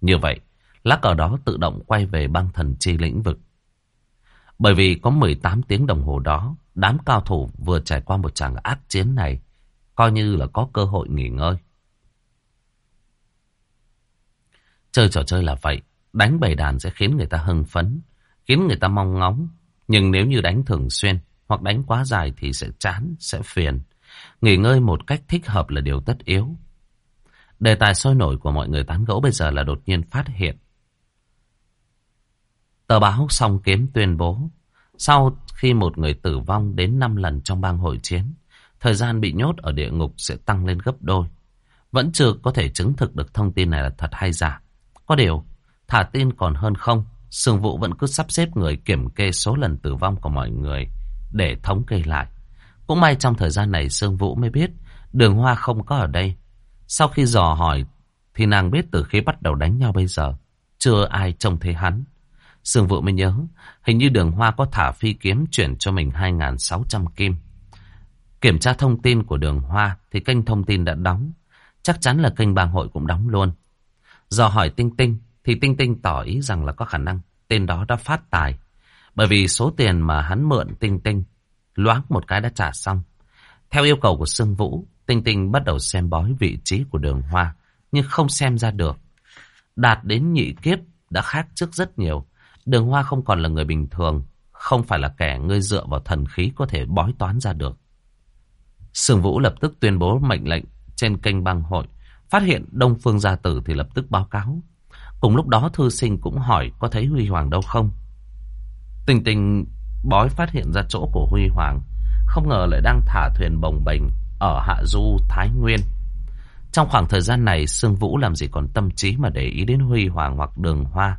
Như vậy, lá cờ đó tự động quay về bang thần chi lĩnh vực. Bởi vì có 18 tiếng đồng hồ đó, đám cao thủ vừa trải qua một tràng ác chiến này, coi như là có cơ hội nghỉ ngơi. Chơi trò chơi là vậy, đánh bầy đàn sẽ khiến người ta hưng phấn, khiến người ta mong ngóng. Nhưng nếu như đánh thường xuyên hoặc đánh quá dài thì sẽ chán, sẽ phiền. Nghỉ ngơi một cách thích hợp là điều tất yếu. Đề tài sôi nổi của mọi người tán gẫu bây giờ là đột nhiên phát hiện. Tờ báo song kiếm tuyên bố, sau khi một người tử vong đến 5 lần trong bang hội chiến, Thời gian bị nhốt ở địa ngục sẽ tăng lên gấp đôi. Vẫn chưa có thể chứng thực được thông tin này là thật hay giả. Có điều, thả tin còn hơn không. Sương Vũ vẫn cứ sắp xếp người kiểm kê số lần tử vong của mọi người để thống kê lại. Cũng may trong thời gian này Sương Vũ mới biết đường hoa không có ở đây. Sau khi dò hỏi, thì nàng biết từ khi bắt đầu đánh nhau bây giờ, chưa ai trông thấy hắn. Sương Vũ mới nhớ, hình như đường hoa có thả phi kiếm chuyển cho mình 2.600 kim. Kiểm tra thông tin của đường hoa thì kênh thông tin đã đóng. Chắc chắn là kênh bang hội cũng đóng luôn. Do hỏi Tinh Tinh, thì Tinh Tinh tỏ ý rằng là có khả năng tên đó đã phát tài. Bởi vì số tiền mà hắn mượn Tinh Tinh loáng một cái đã trả xong. Theo yêu cầu của Sương Vũ, Tinh Tinh bắt đầu xem bói vị trí của đường hoa, nhưng không xem ra được. Đạt đến nhị kiếp đã khác trước rất nhiều. Đường hoa không còn là người bình thường, không phải là kẻ ngươi dựa vào thần khí có thể bói toán ra được. Sương Vũ lập tức tuyên bố mệnh lệnh trên kênh băng hội. Phát hiện Đông Phương Gia Tử thì lập tức báo cáo. Cùng lúc đó thư sinh cũng hỏi có thấy Huy Hoàng đâu không. Tình tình bói phát hiện ra chỗ của Huy Hoàng. Không ngờ lại đang thả thuyền bồng bềnh ở Hạ Du, Thái Nguyên. Trong khoảng thời gian này, Sương Vũ làm gì còn tâm trí mà để ý đến Huy Hoàng hoặc Đường Hoa.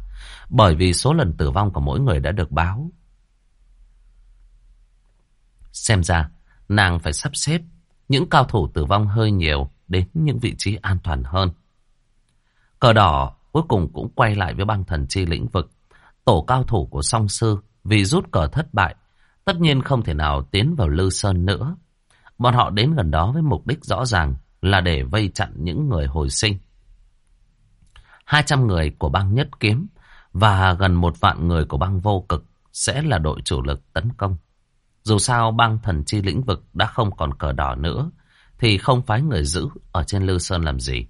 Bởi vì số lần tử vong của mỗi người đã được báo. Xem ra, nàng phải sắp xếp những cao thủ tử vong hơi nhiều đến những vị trí an toàn hơn. Cờ đỏ cuối cùng cũng quay lại với băng thần chi lĩnh vực. Tổ cao thủ của song sư vì rút cờ thất bại, tất nhiên không thể nào tiến vào Lư Sơn nữa. Bọn họ đến gần đó với mục đích rõ ràng là để vây chặn những người hồi sinh. 200 người của băng nhất kiếm và gần một vạn người của băng vô cực sẽ là đội chủ lực tấn công. Dù sao băng thần chi lĩnh vực đã không còn cờ đỏ nữa, thì không phái người giữ ở trên Lư Sơn làm gì.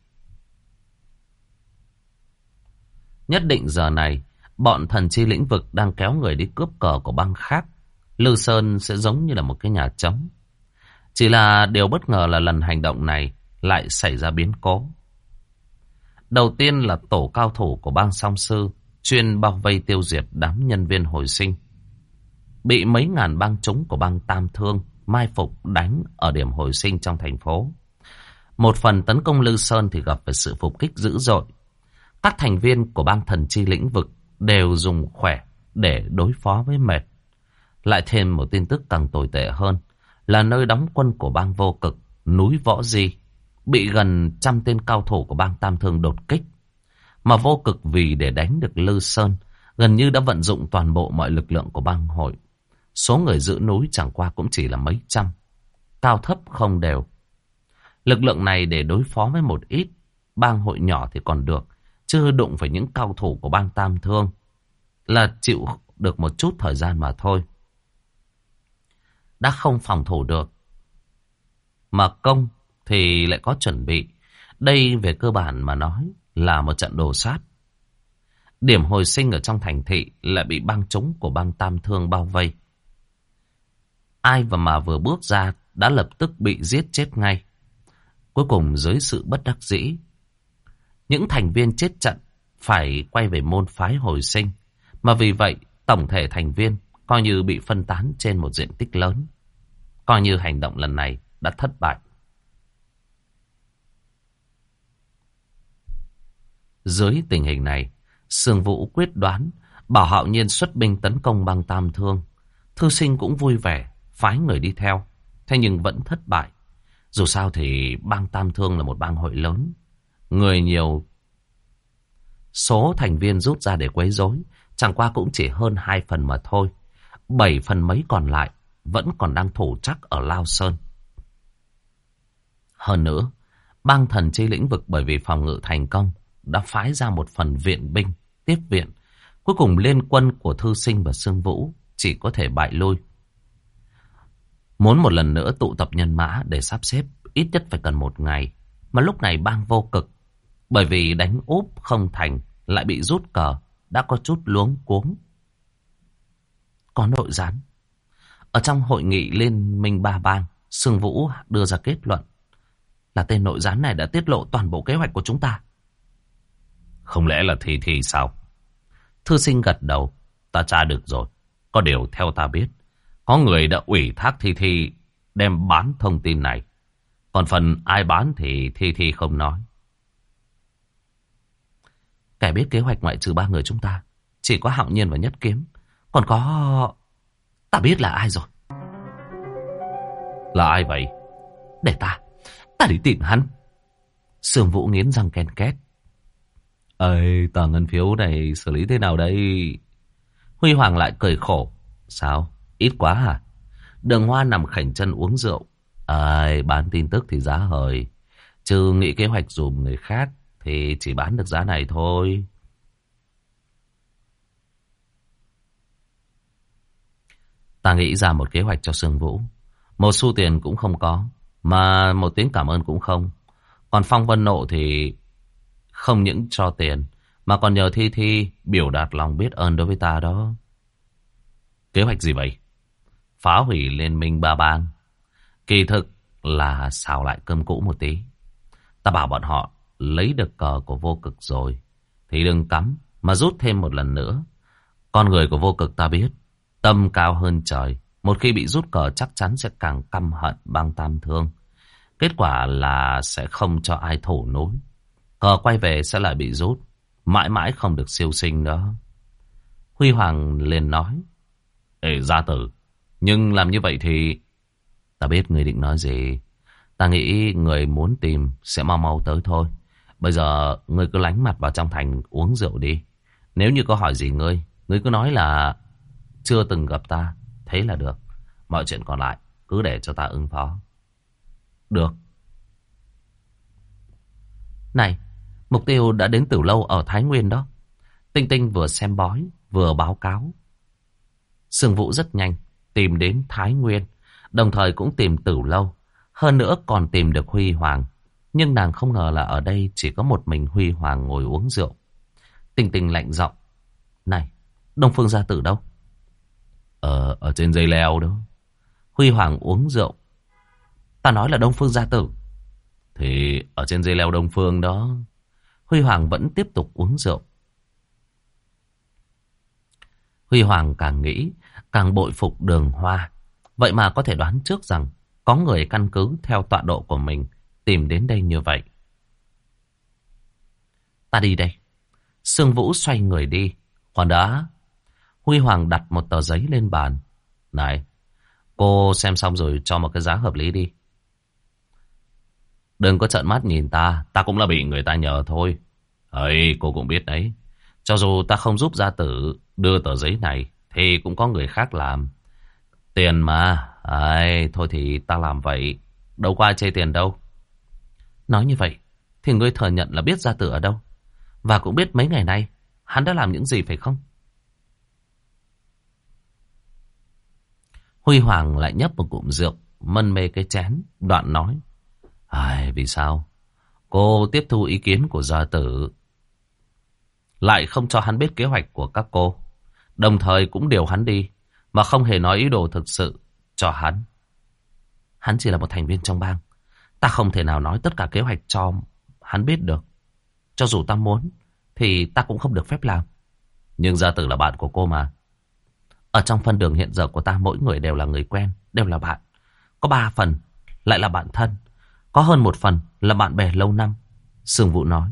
Nhất định giờ này, bọn thần chi lĩnh vực đang kéo người đi cướp cờ của băng khác. Lư Sơn sẽ giống như là một cái nhà trống. Chỉ là điều bất ngờ là lần hành động này lại xảy ra biến cố. Đầu tiên là tổ cao thủ của bang song sư chuyên bao vây tiêu diệt đám nhân viên hồi sinh. Bị mấy ngàn bang chúng của bang Tam Thương mai phục đánh ở điểm hồi sinh trong thành phố. Một phần tấn công Lư Sơn thì gặp phải sự phục kích dữ dội. Các thành viên của bang thần chi lĩnh vực đều dùng khỏe để đối phó với mệt. Lại thêm một tin tức càng tồi tệ hơn là nơi đóng quân của bang vô cực, núi Võ Di, bị gần trăm tên cao thủ của bang Tam Thương đột kích. Mà vô cực vì để đánh được Lư Sơn, gần như đã vận dụng toàn bộ mọi lực lượng của bang hội. Số người giữ núi chẳng qua cũng chỉ là mấy trăm, cao thấp không đều. Lực lượng này để đối phó với một ít bang hội nhỏ thì còn được, chưa đụng phải những cao thủ của bang Tam Thương là chịu được một chút thời gian mà thôi. Đã không phòng thủ được. Mà công thì lại có chuẩn bị. Đây về cơ bản mà nói là một trận đồ sát. Điểm hồi sinh ở trong thành thị lại bị bang chúng của bang Tam Thương bao vây. Ai và mà vừa bước ra đã lập tức bị giết chết ngay. Cuối cùng dưới sự bất đắc dĩ, những thành viên chết trận phải quay về môn phái hồi sinh. Mà vì vậy, tổng thể thành viên coi như bị phân tán trên một diện tích lớn. Coi như hành động lần này đã thất bại. Dưới tình hình này, Sương Vũ quyết đoán bảo hạo nhiên xuất binh tấn công băng tam thương. Thư sinh cũng vui vẻ, phái người đi theo. Thế nhưng vẫn thất bại. Dù sao thì bang tam thương là một bang hội lớn. Người nhiều. Số thành viên rút ra để quấy rối chẳng qua cũng chỉ hơn hai phần mà thôi. Bảy phần mấy còn lại vẫn còn đang thủ chắc ở Lao Sơn. Hơn nữa, bang thần chi lĩnh vực bởi vì phòng ngự thành công đã phái ra một phần viện binh tiếp viện. Cuối cùng liên quân của Thư Sinh và Sương Vũ chỉ có thể bại lui. Muốn một lần nữa tụ tập nhân mã để sắp xếp ít nhất phải cần một ngày. Mà lúc này bang vô cực. Bởi vì đánh úp không thành lại bị rút cờ đã có chút luống cuống. Có nội gián. Ở trong hội nghị Liên minh ba bang, Sương Vũ đưa ra kết luận là tên nội gián này đã tiết lộ toàn bộ kế hoạch của chúng ta. Không lẽ là thì thì sao? Thư sinh gật đầu. Ta tra được rồi. Có điều theo ta biết. Có người đã ủy thác thi thi đem bán thông tin này. Còn phần ai bán thì Thi Thi không nói. Kẻ biết kế hoạch ngoại trừ ba người chúng ta. Chỉ có Hạo Nhiên và Nhất Kiếm. Còn có... Ta biết là ai rồi. Là ai vậy? Để ta. Ta đi tìm hắn. Sương Vũ nghiến răng ken két. Ơi, tờ ngân phiếu này xử lý thế nào đây? Huy Hoàng lại cười khổ. Sao? Ít quá hả? Đường Hoa nằm khảnh chân uống rượu. ơi bán tin tức thì giá hời. Chứ nghĩ kế hoạch dùm người khác thì chỉ bán được giá này thôi. Ta nghĩ ra một kế hoạch cho Sương Vũ. Một xu tiền cũng không có. Mà một tiếng cảm ơn cũng không. Còn Phong Vân Nộ thì không những cho tiền. Mà còn nhờ Thi Thi biểu đạt lòng biết ơn đối với ta đó. Kế hoạch gì vậy? Phá hủy liên minh ba bang. Kỳ thực là xào lại cơm cũ một tí. Ta bảo bọn họ lấy được cờ của vô cực rồi. Thì đừng cắm, mà rút thêm một lần nữa. Con người của vô cực ta biết. Tâm cao hơn trời. Một khi bị rút cờ chắc chắn sẽ càng căm hận băng tam thương. Kết quả là sẽ không cho ai thổ nối. Cờ quay về sẽ lại bị rút. Mãi mãi không được siêu sinh đó. Huy Hoàng liền nói. Ê, gia tử. Nhưng làm như vậy thì... Ta biết người định nói gì. Ta nghĩ người muốn tìm sẽ mau mau tới thôi. Bây giờ ngươi cứ lánh mặt vào trong thành uống rượu đi. Nếu như có hỏi gì ngươi, ngươi cứ nói là chưa từng gặp ta. Thế là được. Mọi chuyện còn lại cứ để cho ta ứng phó. Được. Này, mục tiêu đã đến từ lâu ở Thái Nguyên đó. Tinh Tinh vừa xem bói, vừa báo cáo. Sương Vũ rất nhanh, tìm đến Thái Nguyên, đồng thời cũng tìm Tử Lâu. Hơn nữa còn tìm được Huy Hoàng. Nhưng nàng không ngờ là ở đây chỉ có một mình Huy Hoàng ngồi uống rượu. Tinh Tinh lạnh giọng. Này, Đông Phương gia tử đâu? Ở, ở trên dây leo đó. Huy Hoàng uống rượu. Ta nói là Đông Phương gia tử. Thì ở trên dây leo Đông Phương đó. Huy Hoàng vẫn tiếp tục uống rượu. Huy Hoàng càng nghĩ, càng bội phục đường hoa. Vậy mà có thể đoán trước rằng có người căn cứ theo tọa độ của mình tìm đến đây như vậy. Ta đi đây. Sương Vũ xoay người đi. Còn đã, Huy Hoàng đặt một tờ giấy lên bàn. Này, cô xem xong rồi cho một cái giá hợp lý đi. Đừng có trợn mắt nhìn ta, ta cũng là bị người ta nhờ thôi. Ấy, cô cũng biết đấy. Cho dù ta không giúp gia tử đưa tờ giấy này, thì cũng có người khác làm. Tiền mà, ấy, thôi thì ta làm vậy. Đâu có ai chê tiền đâu. Nói như vậy, thì ngươi thừa nhận là biết gia tử ở đâu. Và cũng biết mấy ngày nay, hắn đã làm những gì phải không? Huy Hoàng lại nhấp một cụm rượu, mân mê cái chén, đoạn nói. Ai, vì sao? Cô tiếp thu ý kiến của gia tử. Lại không cho hắn biết kế hoạch của các cô. Đồng thời cũng điều hắn đi, mà không hề nói ý đồ thực sự cho hắn. Hắn chỉ là một thành viên trong bang. Ta không thể nào nói tất cả kế hoạch cho hắn biết được. Cho dù ta muốn, thì ta cũng không được phép làm. Nhưng gia tử là bạn của cô mà. Ở trong phân đường hiện giờ của ta mỗi người đều là người quen, đều là bạn. Có ba phần lại là bạn thân. Có hơn một phần là bạn bè lâu năm. Sương Vũ nói.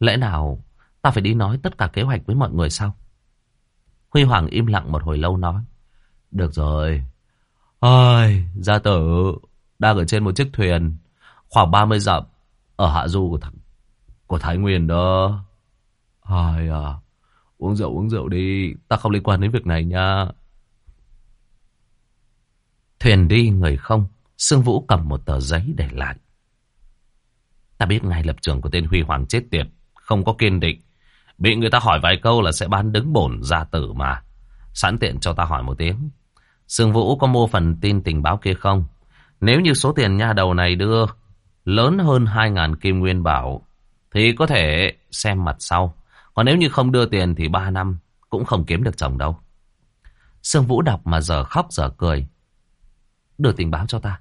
Lẽ nào ta phải đi nói tất cả kế hoạch với mọi người sao? Huy Hoàng im lặng một hồi lâu nói. Được rồi. Ôi, gia tử đang ở trên một chiếc thuyền khoảng 30 dặm ở hạ du của, của Thái Nguyên đó. Ai à, uống rượu uống rượu đi, ta không liên quan đến việc này nha. Thuyền đi người không, Sương Vũ cầm một tờ giấy để lại. Ta biết ngay lập trường của tên Huy Hoàng chết tiệt, không có kiên định. Bị người ta hỏi vài câu là sẽ bán đứng bổn gia tử mà. Sẵn tiện cho ta hỏi một tiếng. Sương Vũ có mua phần tin tình báo kia không? Nếu như số tiền nha đầu này đưa lớn hơn 2.000 kim nguyên bảo, thì có thể xem mặt sau. Còn nếu như không đưa tiền thì 3 năm cũng không kiếm được chồng đâu. Sương Vũ đọc mà giờ khóc giờ cười. Đưa tình báo cho ta.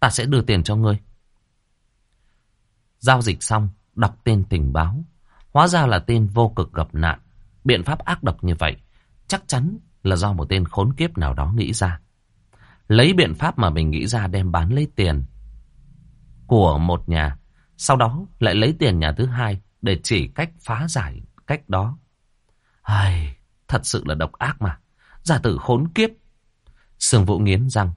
Ta sẽ đưa tiền cho ngươi. Giao dịch xong, đọc tên tình báo. Hóa ra là tên vô cực gặp nạn. Biện pháp ác độc như vậy, chắc chắn là do một tên khốn kiếp nào đó nghĩ ra. Lấy biện pháp mà mình nghĩ ra đem bán lấy tiền. của một nhà. Sau đó lại lấy tiền nhà thứ hai để chỉ cách phá giải cách đó. Ai, thật sự là độc ác mà. Giả tử khốn kiếp. Sương Vũ nghiến răng.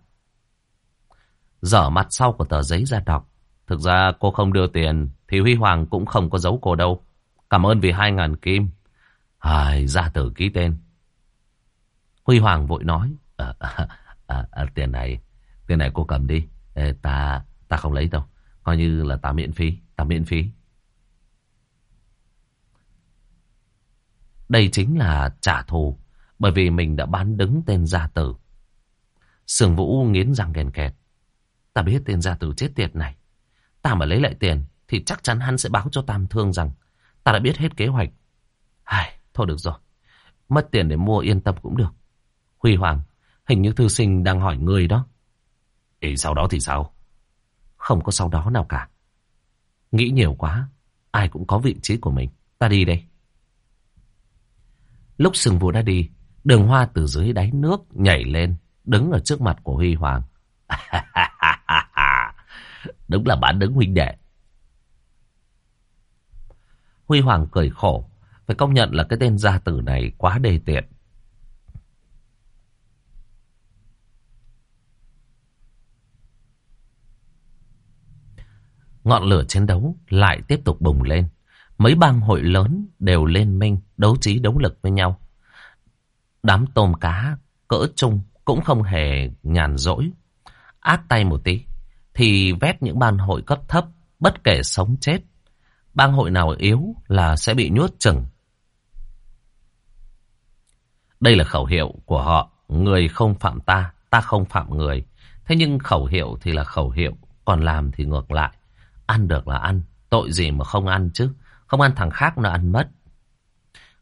Dở mặt sau của tờ giấy ra đọc. Thực ra cô không đưa tiền thì Huy Hoàng cũng không có giấu cô đâu. Cảm ơn vì hai ngàn kim. Ai, giả tử ký tên. Huy Hoàng vội nói. À, à, à, à, tiền này, tiền này cô cầm đi. Ê, ta, ta không lấy đâu. Coi như là ta miễn phí, ta miễn phí. Đây chính là trả thù. Bởi vì mình đã bán đứng tên gia tử. Sương Vũ nghiến răng kèn kẹt. Ta biết tên gia tử chết tiệt này. Ta mà lấy lại tiền thì chắc chắn hắn sẽ báo cho Tam Thương rằng ta đã biết hết kế hoạch. Ai, thôi được rồi. Mất tiền để mua yên tâm cũng được. Huy Hoàng, hình như thư sinh đang hỏi người đó. Ê, sau đó thì sao? Không có sau đó nào cả. Nghĩ nhiều quá, ai cũng có vị trí của mình. Ta đi đây. Lúc sừng vũ đã đi, đường hoa từ dưới đáy nước nhảy lên, đứng ở trước mặt của Huy Hoàng. Đúng là bán đứng huynh đệ. Huy Hoàng cười khổ. Phải công nhận là cái tên gia tử này quá đề tiện. Ngọn lửa chiến đấu lại tiếp tục bùng lên. Mấy bang hội lớn đều lên minh, đấu trí đấu lực với nhau. Đám tôm cá cỡ chung cũng không hề nhàn rỗi. Át tay một tí, thì vét những ban hội cấp thấp, bất kể sống chết. Bang hội nào yếu là sẽ bị nhuốt chừng. Đây là khẩu hiệu của họ, người không phạm ta, ta không phạm người. Thế nhưng khẩu hiệu thì là khẩu hiệu, còn làm thì ngược lại. Ăn được là ăn, tội gì mà không ăn chứ. Không ăn thằng khác nó ăn mất.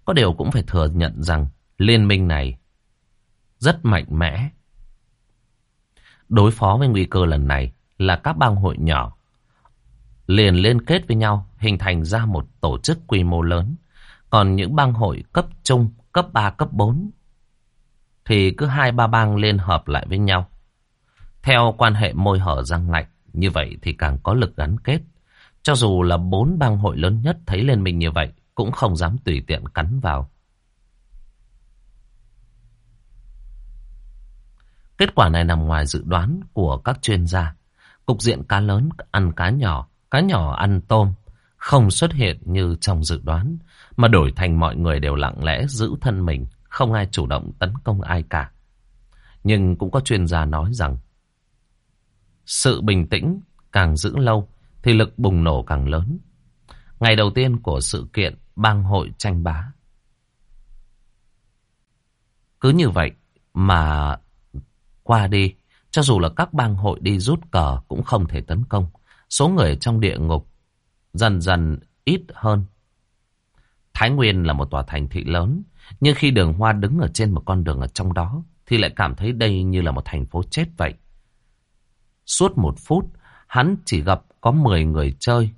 Có điều cũng phải thừa nhận rằng liên minh này rất mạnh mẽ. Đối phó với nguy cơ lần này là các bang hội nhỏ liền liên kết với nhau hình thành ra một tổ chức quy mô lớn. Còn những bang hội cấp trung, cấp 3, cấp 4 thì cứ hai ba bang liên hợp lại với nhau. Theo quan hệ môi hở răng lạnh, như vậy thì càng có lực gắn kết. Cho dù là bốn bang hội lớn nhất thấy lên mình như vậy, cũng không dám tùy tiện cắn vào. Kết quả này nằm ngoài dự đoán của các chuyên gia. Cục diện cá lớn ăn cá nhỏ, cá nhỏ ăn tôm, không xuất hiện như trong dự đoán, mà đổi thành mọi người đều lặng lẽ giữ thân mình, không ai chủ động tấn công ai cả. Nhưng cũng có chuyên gia nói rằng, sự bình tĩnh càng giữ lâu thì lực bùng nổ càng lớn. Ngày đầu tiên của sự kiện bang hội tranh bá. Cứ như vậy mà qua đi, cho dù là các bang hội đi rút cờ cũng không thể tấn công. Số người trong địa ngục dần dần ít hơn. Thái Nguyên là một tòa thành thị lớn, nhưng khi đường hoa đứng ở trên một con đường ở trong đó, thì lại cảm thấy đây như là một thành phố chết vậy. Suốt một phút, hắn chỉ gặp có 10 người chơi.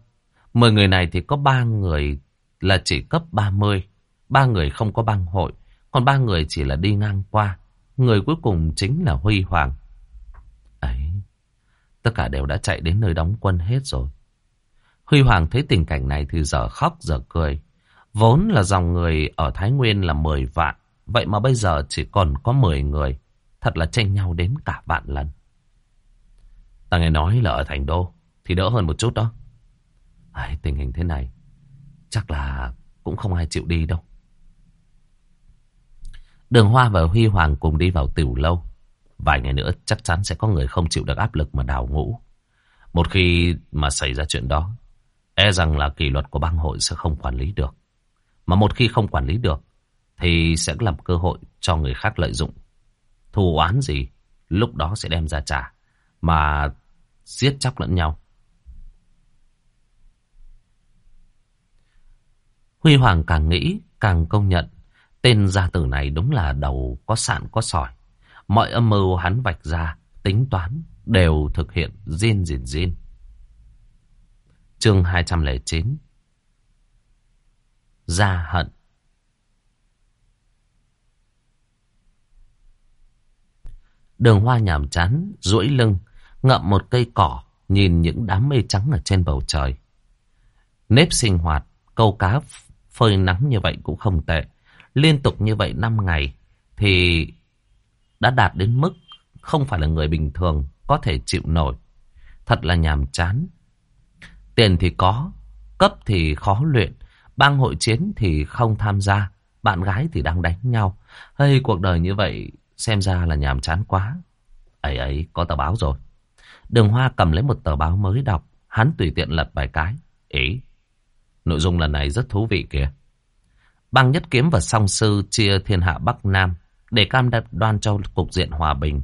10 người này thì có 3 người là chỉ cấp 30, 3 người không có bang hội, còn 3 người chỉ là đi ngang qua. Người cuối cùng chính là Huy Hoàng. Ấy, tất cả đều đã chạy đến nơi đóng quân hết rồi. Huy Hoàng thấy tình cảnh này thì giờ khóc giờ cười. Vốn là dòng người ở Thái Nguyên là 10 vạn. Vậy mà bây giờ chỉ còn có 10 người. Thật là tranh nhau đến cả vạn lần. Ta nghe nói là ở Thành Đô thì đỡ hơn một chút đó. Ai, tình hình thế này chắc là cũng không ai chịu đi đâu. Đường Hoa và Huy Hoàng cùng đi vào tiểu lâu. Vài ngày nữa chắc chắn sẽ có người không chịu được áp lực mà đào ngũ. Một khi mà xảy ra chuyện đó, e rằng là kỷ luật của bang hội sẽ không quản lý được. Mà một khi không quản lý được, thì sẽ làm cơ hội cho người khác lợi dụng. Thù oán gì, lúc đó sẽ đem ra trả, mà giết chóc lẫn nhau. Huy Hoàng càng nghĩ, càng công nhận Tên gia tử này đúng là đầu có sạn có sỏi. Mọi âm mưu hắn vạch ra, tính toán, đều thực hiện riêng riêng riêng. Chương 209 Gia hận Đường hoa nhàm chán, duỗi lưng, ngậm một cây cỏ, nhìn những đám mây trắng ở trên bầu trời. Nếp sinh hoạt, câu cá phơi nắng như vậy cũng không tệ. Liên tục như vậy 5 ngày thì đã đạt đến mức không phải là người bình thường có thể chịu nổi. Thật là nhàm chán. Tiền thì có, cấp thì khó luyện, bang hội chiến thì không tham gia, bạn gái thì đang đánh nhau. Hay cuộc đời như vậy xem ra là nhàm chán quá. Ấy ấy, có tờ báo rồi. Đường Hoa cầm lấy một tờ báo mới đọc, hắn tùy tiện lật vài cái. Ý, nội dung lần này rất thú vị kìa. Bang Nhất Kiếm và Song Sư chia thiên hạ Bắc Nam để cam đoan cho cục diện hòa bình.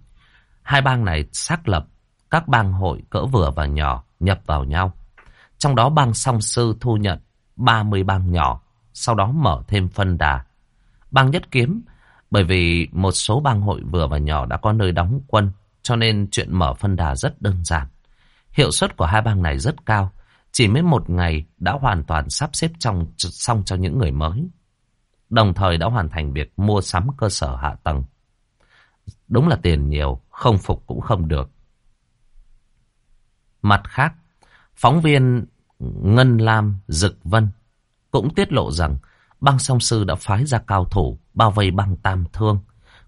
Hai bang này xác lập các bang hội cỡ vừa và nhỏ nhập vào nhau. Trong đó bang Song Sư thu nhận 30 bang nhỏ, sau đó mở thêm phân đà. Bang Nhất Kiếm, bởi vì một số bang hội vừa và nhỏ đã có nơi đóng quân, cho nên chuyện mở phân đà rất đơn giản. Hiệu suất của hai bang này rất cao, chỉ mới một ngày đã hoàn toàn sắp xếp trong xong cho những người mới. Đồng thời đã hoàn thành việc mua sắm cơ sở hạ tầng. Đúng là tiền nhiều, không phục cũng không được. Mặt khác, phóng viên Ngân Lam Dực Vân cũng tiết lộ rằng băng song sư đã phái ra cao thủ, bao vây băng tam thương.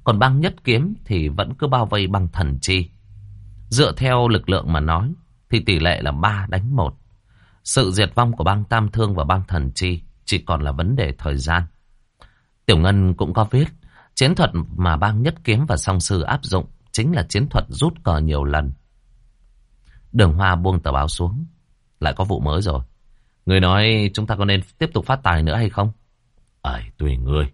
Còn băng nhất kiếm thì vẫn cứ bao vây băng thần chi. Dựa theo lực lượng mà nói, thì tỷ lệ là 3 đánh 1. Sự diệt vong của băng tam thương và băng thần chi chỉ còn là vấn đề thời gian. Tiểu Ngân cũng có viết, chiến thuật mà băng nhất kiếm và song sư áp dụng chính là chiến thuật rút cờ nhiều lần. Đường Hoa buông tờ báo xuống. Lại có vụ mới rồi. Người nói chúng ta có nên tiếp tục phát tài nữa hay không? Ơi, tùy người.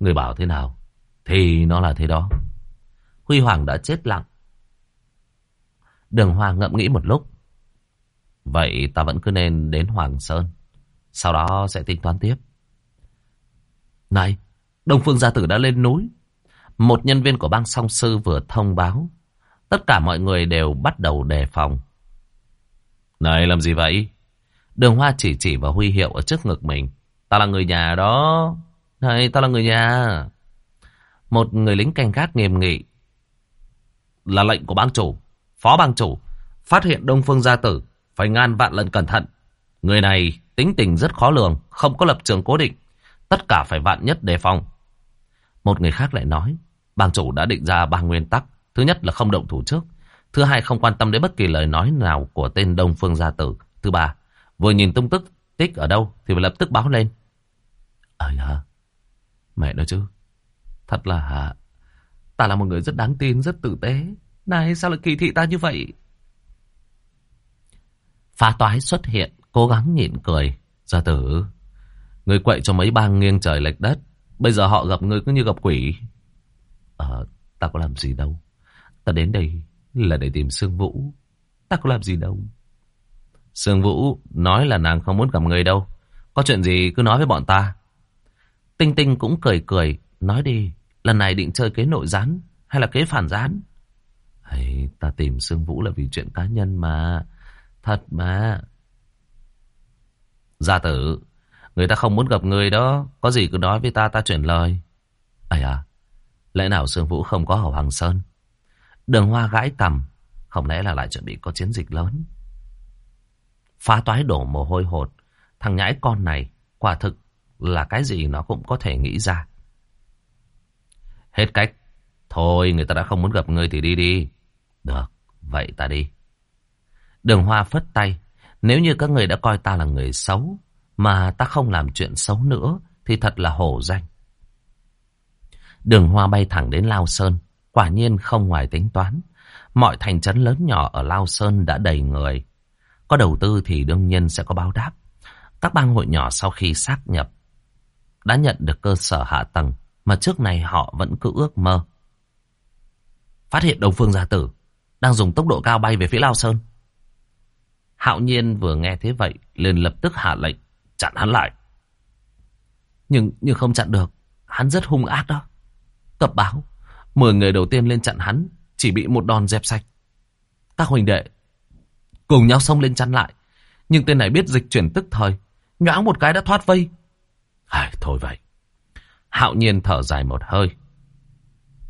Người bảo thế nào? Thì nó là thế đó. Huy Hoàng đã chết lặng. Đường Hoa ngậm nghĩ một lúc. Vậy ta vẫn cứ nên đến Hoàng Sơn. Sau đó sẽ tính toán tiếp. Này, Đông Phương Gia Tử đã lên núi. Một nhân viên của bang song sư vừa thông báo. Tất cả mọi người đều bắt đầu đề phòng. Này làm gì vậy? Đường Hoa chỉ chỉ vào huy hiệu ở trước ngực mình. Ta là người nhà đó. Này, ta là người nhà. Một người lính canh gác nghiêm nghị. Là lệnh của bang chủ. Phó bang chủ. Phát hiện Đông Phương Gia Tử. Phải ngàn vạn lần cẩn thận. Người này tính tình rất khó lường. Không có lập trường cố định. Tất cả phải vạn nhất đề phòng. Một người khác lại nói. Bang chủ đã định ra ba nguyên tắc. Thứ nhất là không động thủ trước. Thứ hai không quan tâm đến bất kỳ lời nói nào của tên Đông Phương Gia Tử. Thứ ba, vừa nhìn tung tức tích ở đâu thì phải lập tức báo lên. Ờ hả? Mẹ nói chứ. Thật là hả? Ta là một người rất đáng tin, rất tử tế. Này sao lại kỳ thị ta như vậy? Phá toái xuất hiện, cố gắng nhịn cười. Gia tử, người quậy cho mấy bang nghiêng trời lệch đất. Bây giờ họ gặp người cứ như gặp quỷ. Ờ, ta có làm gì đâu. Ta đến đây là để tìm Sương Vũ. Ta có làm gì đâu. Sương Vũ nói là nàng không muốn gặp người đâu. Có chuyện gì cứ nói với bọn ta. Tinh Tinh cũng cười cười. Nói đi, lần này định chơi kế nội gián hay là kế phản gián? Hay, ta tìm Sương Vũ là vì chuyện cá nhân mà. Thật mà. Gia tử, người ta không muốn gặp người đó. Có gì cứ nói với ta, ta chuyển lời. Ây à, lẽ nào Sương Vũ không có ở Hoàng Sơn? Đường hoa gãi cầm. Không lẽ là lại chuẩn bị có chiến dịch lớn. Phá toái đổ mồ hôi hột. Thằng nhãi con này quả thực là cái gì nó cũng có thể nghĩ ra. Hết cách. Thôi người ta đã không muốn gặp người thì đi đi. Được, vậy ta đi. Đường hoa phất tay. Nếu như các người đã coi ta là người xấu, mà ta không làm chuyện xấu nữa, thì thật là hổ danh. Đường hoa bay thẳng đến Lao Sơn. Quả nhiên không ngoài tính toán. Mọi thành trấn lớn nhỏ ở Lao Sơn đã đầy người. Có đầu tư thì đương nhiên sẽ có báo đáp. Các bang hội nhỏ sau khi xác nhập đã nhận được cơ sở hạ tầng mà trước này họ vẫn cứ ước mơ. Phát hiện Đông Phương Gia Tử đang dùng tốc độ cao bay về phía Lao Sơn. Hạo nhiên vừa nghe thế vậy liền lập tức hạ lệnh chặn hắn lại. Nhưng nhưng không chặn được, hắn rất hung ác đó. Cập báo, Mười người đầu tiên lên chặn hắn Chỉ bị một đòn dẹp sạch Các huynh đệ Cùng nhau xông lên chặn lại Nhưng tên này biết dịch chuyển tức thời Nhoáng một cái đã thoát vây Ai, Thôi vậy Hạo nhiên thở dài một hơi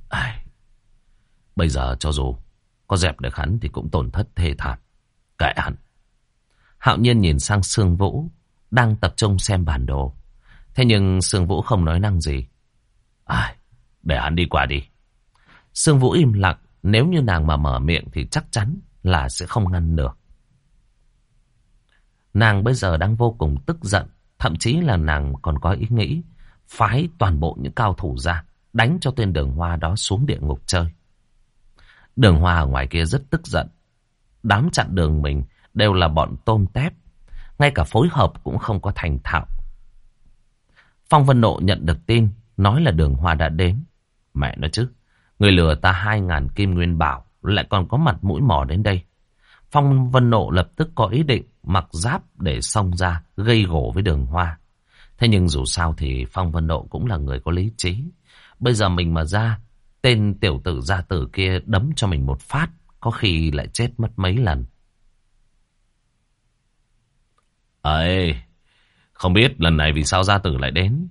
Ai, Bây giờ cho dù Có dẹp được hắn thì cũng tổn thất thê thảm. Kệ hắn. Hạo nhiên nhìn sang Sương Vũ, đang tập trung xem bản đồ. Thế nhưng Sương Vũ không nói năng gì. Ai, để hắn đi qua đi. Sương Vũ im lặng, nếu như nàng mà mở miệng thì chắc chắn là sẽ không ngăn được. Nàng bây giờ đang vô cùng tức giận, thậm chí là nàng còn có ý nghĩ phái toàn bộ những cao thủ ra, đánh cho tên đường hoa đó xuống địa ngục chơi. Đường hoa ở ngoài kia rất tức giận. Đám chặn đường mình đều là bọn tôm tép, ngay cả phối hợp cũng không có thành thạo. Phong Vân Nộ nhận được tin, nói là đường hoa đã đến. Mẹ nói chứ, người lừa ta hai ngàn kim nguyên bảo, lại còn có mặt mũi mò đến đây. Phong Vân Nộ lập tức có ý định mặc giáp để xông ra, gây gổ với đường hoa. Thế nhưng dù sao thì Phong Vân Nộ cũng là người có lý trí. Bây giờ mình mà ra, tên tiểu tử gia tử kia đấm cho mình một phát, có khi lại chết mất mấy lần. Ấy, không biết lần này vì sao gia tử lại đến?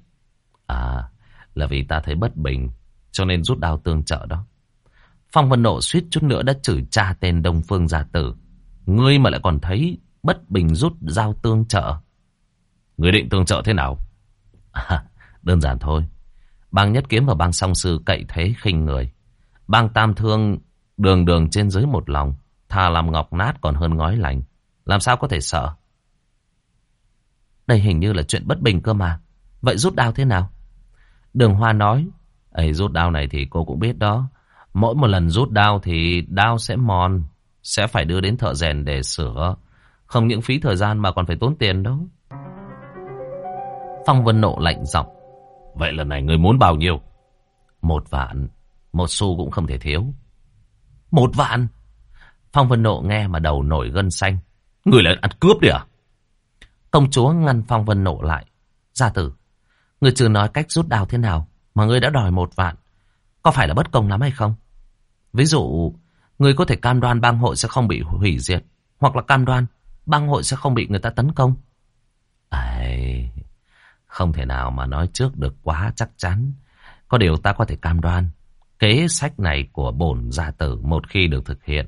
À, là vì ta thấy bất bình, cho nên rút đao tương trợ đó. Phong Vân Nộ suýt chút nữa đã chửi cha tên Đông Phương gia tử. Ngươi mà lại còn thấy bất bình rút dao tương trợ. người định tương trợ thế nào? À, đơn giản thôi. Bang nhất kiếm và bang song sư cậy thế khinh người. Bang tam thương đường đường trên dưới một lòng. Thà làm ngọc nát còn hơn ngói lành. Làm sao có thể sợ? Đây hình như là chuyện bất bình cơ mà. Vậy rút đao thế nào? Đường Hoa nói. ấy rút đao này thì cô cũng biết đó. Mỗi một lần rút đao thì đao sẽ mòn. Sẽ phải đưa đến thợ rèn để sửa. Không những phí thời gian mà còn phải tốn tiền đâu. Phong Vân Nộ lạnh giọng. Vậy lần này người muốn bao nhiêu? Một vạn. Một xu cũng không thể thiếu. Một vạn? Phong Vân Nộ nghe mà đầu nổi gân xanh. Người lại ăn cướp đi à? Công chúa ngăn Phong Vân Nộ lại. Gia tử, người chưa nói cách rút đào thế nào mà ngươi đã đòi một vạn. Có phải là bất công lắm hay không? Ví dụ, người có thể cam đoan bang hội sẽ không bị hủy diệt. Hoặc là cam đoan bang hội sẽ không bị người ta tấn công. Ấy, không thể nào mà nói trước được quá chắc chắn. Có điều ta có thể cam đoan. Kế sách này của bổn gia tử một khi được thực hiện.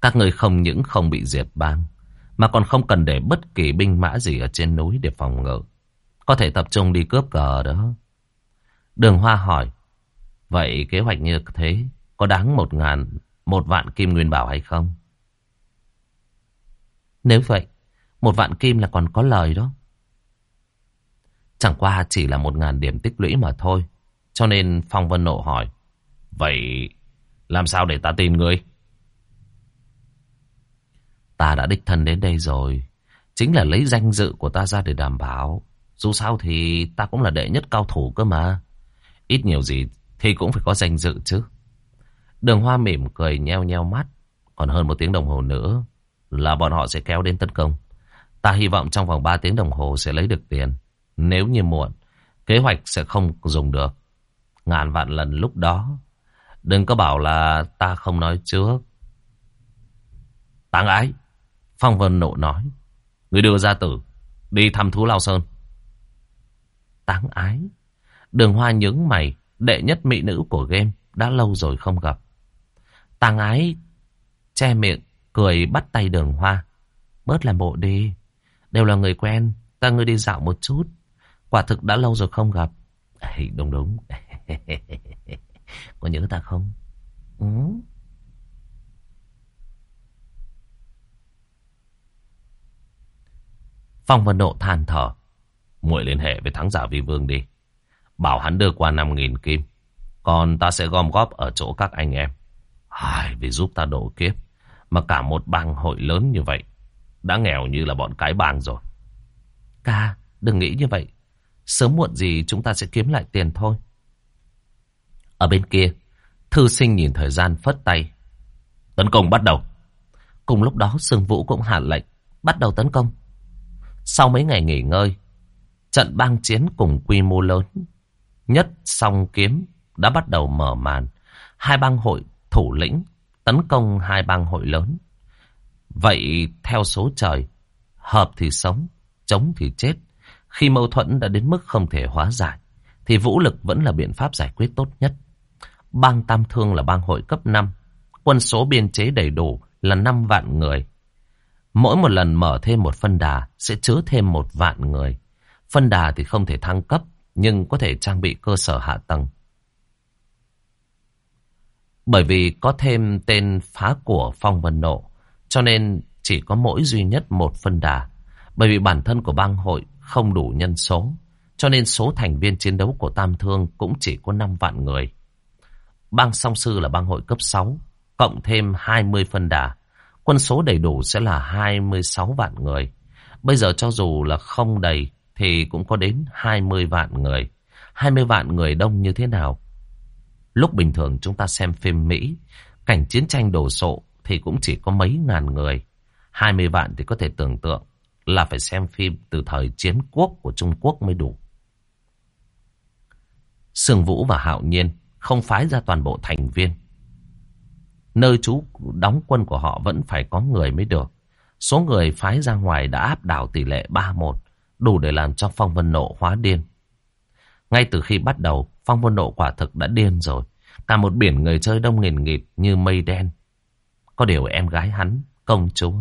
Các người không những không bị diệt bang. Mà còn không cần để bất kỳ binh mã gì ở trên núi để phòng ngự. Có thể tập trung đi cướp cờ đó. Đường Hoa hỏi. Vậy kế hoạch như thế có đáng một ngàn, một vạn kim nguyên bảo hay không? Nếu vậy, một vạn kim là còn có lời đó. Chẳng qua chỉ là một ngàn điểm tích lũy mà thôi. Cho nên Phong Vân Nộ hỏi. Vậy làm sao để ta tin ngươi? Ta đã đích thân đến đây rồi. Chính là lấy danh dự của ta ra để đảm bảo. Dù sao thì ta cũng là đệ nhất cao thủ cơ mà. Ít nhiều gì thì cũng phải có danh dự chứ. Đường hoa mỉm cười nheo nheo mắt. Còn hơn một tiếng đồng hồ nữa là bọn họ sẽ kéo đến tấn công. Ta hy vọng trong vòng 3 tiếng đồng hồ sẽ lấy được tiền. Nếu như muộn, kế hoạch sẽ không dùng được. Ngàn vạn lần lúc đó, đừng có bảo là ta không nói trước. Táng ái, Phong Vân nộ nói. Người đưa ra tử, đi thăm thú Lao Sơn. Táng ái, đường hoa nhướng mày, đệ nhất mỹ nữ của game, đã lâu rồi không gặp. Táng ái, che miệng, cười bắt tay đường hoa. Bớt làm bộ đi, đều là người quen, ta ngươi đi dạo một chút. Quả thực đã lâu rồi không gặp. Ê, đúng đúng. Có nhớ ta không? Ừ. Phong Vân Độ than thở. muội liên hệ với thắng giả vi vương đi. Bảo hắn đưa qua 5.000 kim. Còn ta sẽ gom góp ở chỗ các anh em. Ai, vì giúp ta độ kiếp. Mà cả một bang hội lớn như vậy. Đã nghèo như là bọn cái bang rồi. Ca, đừng nghĩ như vậy. Sớm muộn gì chúng ta sẽ kiếm lại tiền thôi. Ở bên kia, thư sinh nhìn thời gian phất tay. Tấn công bắt đầu. Cùng lúc đó Sương Vũ cũng hạ lệnh bắt đầu tấn công. Sau mấy ngày nghỉ ngơi, trận bang chiến cùng quy mô lớn nhất song kiếm đã bắt đầu mở màn. Hai bang hội thủ lĩnh tấn công hai bang hội lớn. Vậy theo số trời, hợp thì sống, chống thì chết. Khi mâu thuẫn đã đến mức không thể hóa giải, thì vũ lực vẫn là biện pháp giải quyết tốt nhất. Bang Tam Thương là bang hội cấp 5, Quân số biên chế đầy đủ là 5 vạn người. Mỗi một lần mở thêm một phân đà sẽ chứa thêm một vạn người. Phân đà thì không thể thăng cấp, nhưng có thể trang bị cơ sở hạ tầng. Bởi vì có thêm tên phá của Phong Vân Nộ, cho nên chỉ có mỗi duy nhất một phân đà. Bởi vì bản thân của bang hội không đủ nhân số, cho nên số thành viên chiến đấu của Tam Thương cũng chỉ có 5 vạn người. Bang song sư là bang hội cấp 6, cộng thêm 20 phân đà. Quân số đầy đủ sẽ là 26 vạn người. Bây giờ cho dù là không đầy thì cũng có đến 20 vạn người. 20 vạn người đông như thế nào? Lúc bình thường chúng ta xem phim Mỹ, cảnh chiến tranh đổ sộ thì cũng chỉ có mấy ngàn người. 20 vạn thì có thể tưởng tượng là phải xem phim từ thời chiến quốc của Trung Quốc mới đủ. Sương Vũ và Hạo Nhiên không phái ra toàn bộ thành viên. Nơi chú đóng quân của họ vẫn phải có người mới được. Số người phái ra ngoài đã áp đảo tỷ lệ 3-1, đủ để làm cho Phong Vân Nộ hóa điên. Ngay từ khi bắt đầu, Phong Vân độ quả thực đã điên rồi. Cả một biển người chơi đông nghìn nghịt như mây đen. Có điều em gái hắn, công chúa,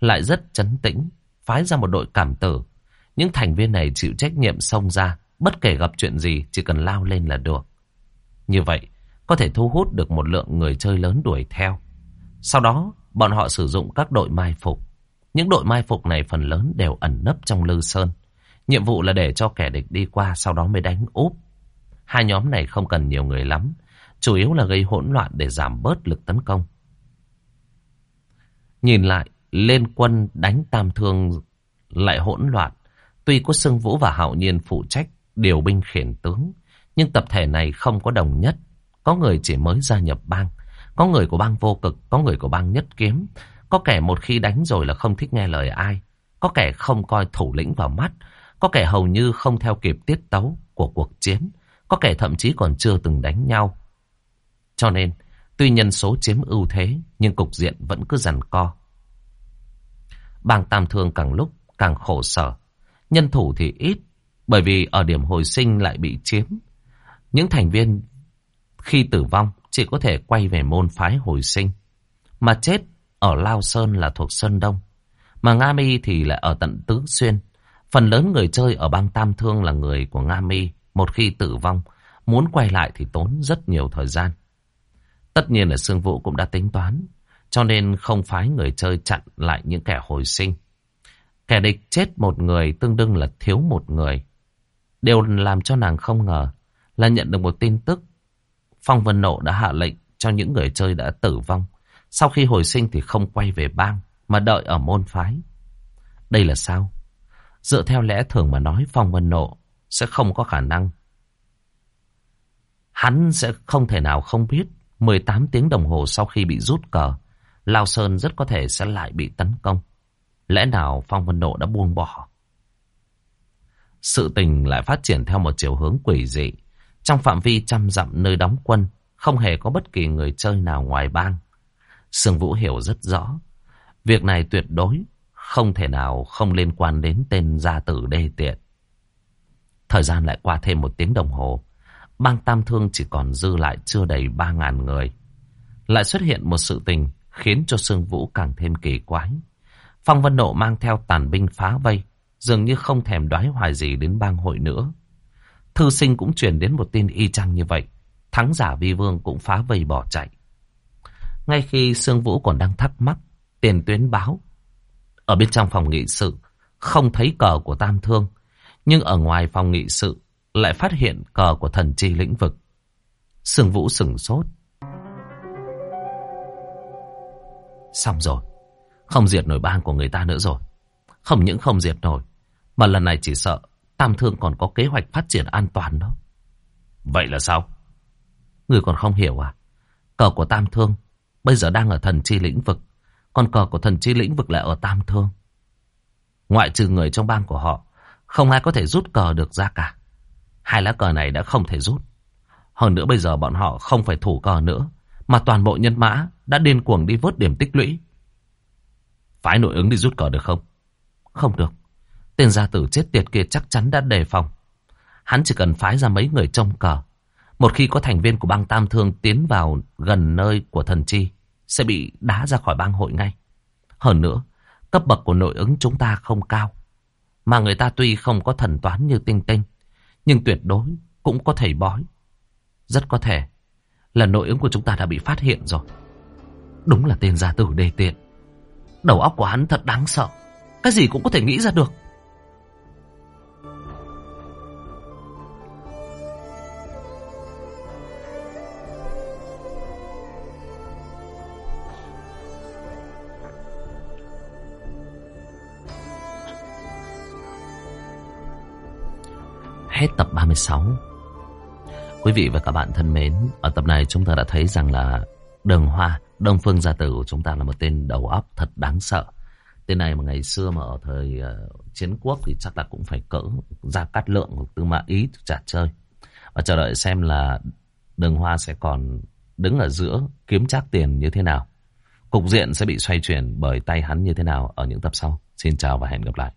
lại rất chấn tĩnh, phái ra một đội cảm tử. Những thành viên này chịu trách nhiệm xông ra, bất kể gặp chuyện gì chỉ cần lao lên là được. Như vậy, có thể thu hút được một lượng người chơi lớn đuổi theo. Sau đó, bọn họ sử dụng các đội mai phục. Những đội mai phục này phần lớn đều ẩn nấp trong lư sơn. Nhiệm vụ là để cho kẻ địch đi qua sau đó mới đánh úp. Hai nhóm này không cần nhiều người lắm, chủ yếu là gây hỗn loạn để giảm bớt lực tấn công. Nhìn lại, lên quân đánh tam thương lại hỗn loạn. Tuy có Sương Vũ và Hạo Nhiên phụ trách điều binh khiển tướng, nhưng tập thể này không có đồng nhất. Có người chỉ mới gia nhập bang, có người của bang vô cực, có người của bang nhất kiếm. Có kẻ một khi đánh rồi là không thích nghe lời ai, có kẻ không coi thủ lĩnh vào mắt, có kẻ hầu như không theo kịp tiết tấu của cuộc chiến, có kẻ thậm chí còn chưa từng đánh nhau. Cho nên, tuy nhân số chiếm ưu thế, nhưng cục diện vẫn cứ dằn co. Bang Tam Thương càng lúc càng khổ sở. Nhân thủ thì ít, bởi vì ở điểm hồi sinh lại bị chiếm. Những thành viên khi tử vong chỉ có thể quay về môn phái hồi sinh. Mà chết ở Lao Sơn là thuộc Sơn Đông. Mà Nga Mi thì lại ở tận Tứ Xuyên. Phần lớn người chơi ở bang Tam Thương là người của Nga Mi. Một khi tử vong, muốn quay lại thì tốn rất nhiều thời gian. Tất nhiên là Sương Vũ cũng đã tính toán. Cho nên không phái người chơi chặn lại những kẻ hồi sinh. Kẻ địch chết một người tương đương là thiếu một người. Điều làm cho nàng không ngờ là nhận được một tin tức. Phong Vân Nộ đã hạ lệnh cho những người chơi đã tử vong. Sau khi hồi sinh thì không quay về bang mà đợi ở môn phái. Đây là sao? Dựa theo lẽ thường mà nói Phong Vân Nộ sẽ không có khả năng. Hắn sẽ không thể nào không biết 18 tiếng đồng hồ sau khi bị rút cờ Lao Sơn rất có thể sẽ lại bị tấn công. Lẽ nào Phong Vân Độ đã buông bỏ? Sự tình lại phát triển theo một chiều hướng quỷ dị. Trong phạm vi trăm dặm nơi đóng quân, không hề có bất kỳ người chơi nào ngoài bang. Sương Vũ hiểu rất rõ. Việc này tuyệt đối không thể nào không liên quan đến tên gia tử đê tiện. Thời gian lại qua thêm một tiếng đồng hồ. Bang Tam Thương chỉ còn dư lại chưa đầy ba ngàn người. Lại xuất hiện một sự tình khiến cho Sương Vũ càng thêm kỳ quái. Phong Vân Nộ mang theo tàn binh phá vây, dường như không thèm đoái hoài gì đến bang hội nữa. Thư sinh cũng truyền đến một tin y chang như vậy, thắng giả vi vương cũng phá vây bỏ chạy. Ngay khi Sương Vũ còn đang thắc mắc, tiền tuyến báo. Ở bên trong phòng nghị sự, không thấy cờ của Tam Thương, nhưng ở ngoài phòng nghị sự lại phát hiện cờ của thần chi lĩnh vực. Sương Vũ sừng sốt, Xong rồi. Không diệt nổi bang của người ta nữa rồi. Không những không diệt nổi. Mà lần này chỉ sợ Tam Thương còn có kế hoạch phát triển an toàn đó. Vậy là sao? Người còn không hiểu à? Cờ của Tam Thương bây giờ đang ở thần chi lĩnh vực. Còn cờ của thần chi lĩnh vực lại ở Tam Thương. Ngoại trừ người trong bang của họ, không ai có thể rút cờ được ra cả. Hai lá cờ này đã không thể rút. Hơn nữa bây giờ bọn họ không phải thủ cờ nữa, mà toàn bộ nhân mã đã điên cuồng đi vớt điểm tích lũy. Phái nội ứng đi rút cờ được không? Không được. Tên gia tử chết tiệt kia chắc chắn đã đề phòng. Hắn chỉ cần phái ra mấy người trông cờ. Một khi có thành viên của bang Tam Thương tiến vào gần nơi của thần chi, sẽ bị đá ra khỏi bang hội ngay. Hơn nữa, cấp bậc của nội ứng chúng ta không cao. Mà người ta tuy không có thần toán như tinh tinh, nhưng tuyệt đối cũng có thầy bói. Rất có thể là nội ứng của chúng ta đã bị phát hiện rồi. Đúng là tên gia tử đề tiện. Đầu óc của hắn thật đáng sợ. Cái gì cũng có thể nghĩ ra được. Hết tập 36. Quý vị và các bạn thân mến, ở tập này chúng ta đã thấy rằng là Đường Hoa, Đông Phương Gia Tử của chúng ta là một tên đầu óc thật đáng sợ. Tên này mà ngày xưa mà ở thời uh, chiến quốc thì chắc là cũng phải cỡ ra cát lượng hoặc tư mã ý trả chơi. Và chờ đợi xem là Đường Hoa sẽ còn đứng ở giữa kiếm trác tiền như thế nào. Cục diện sẽ bị xoay chuyển bởi tay hắn như thế nào ở những tập sau. Xin chào và hẹn gặp lại.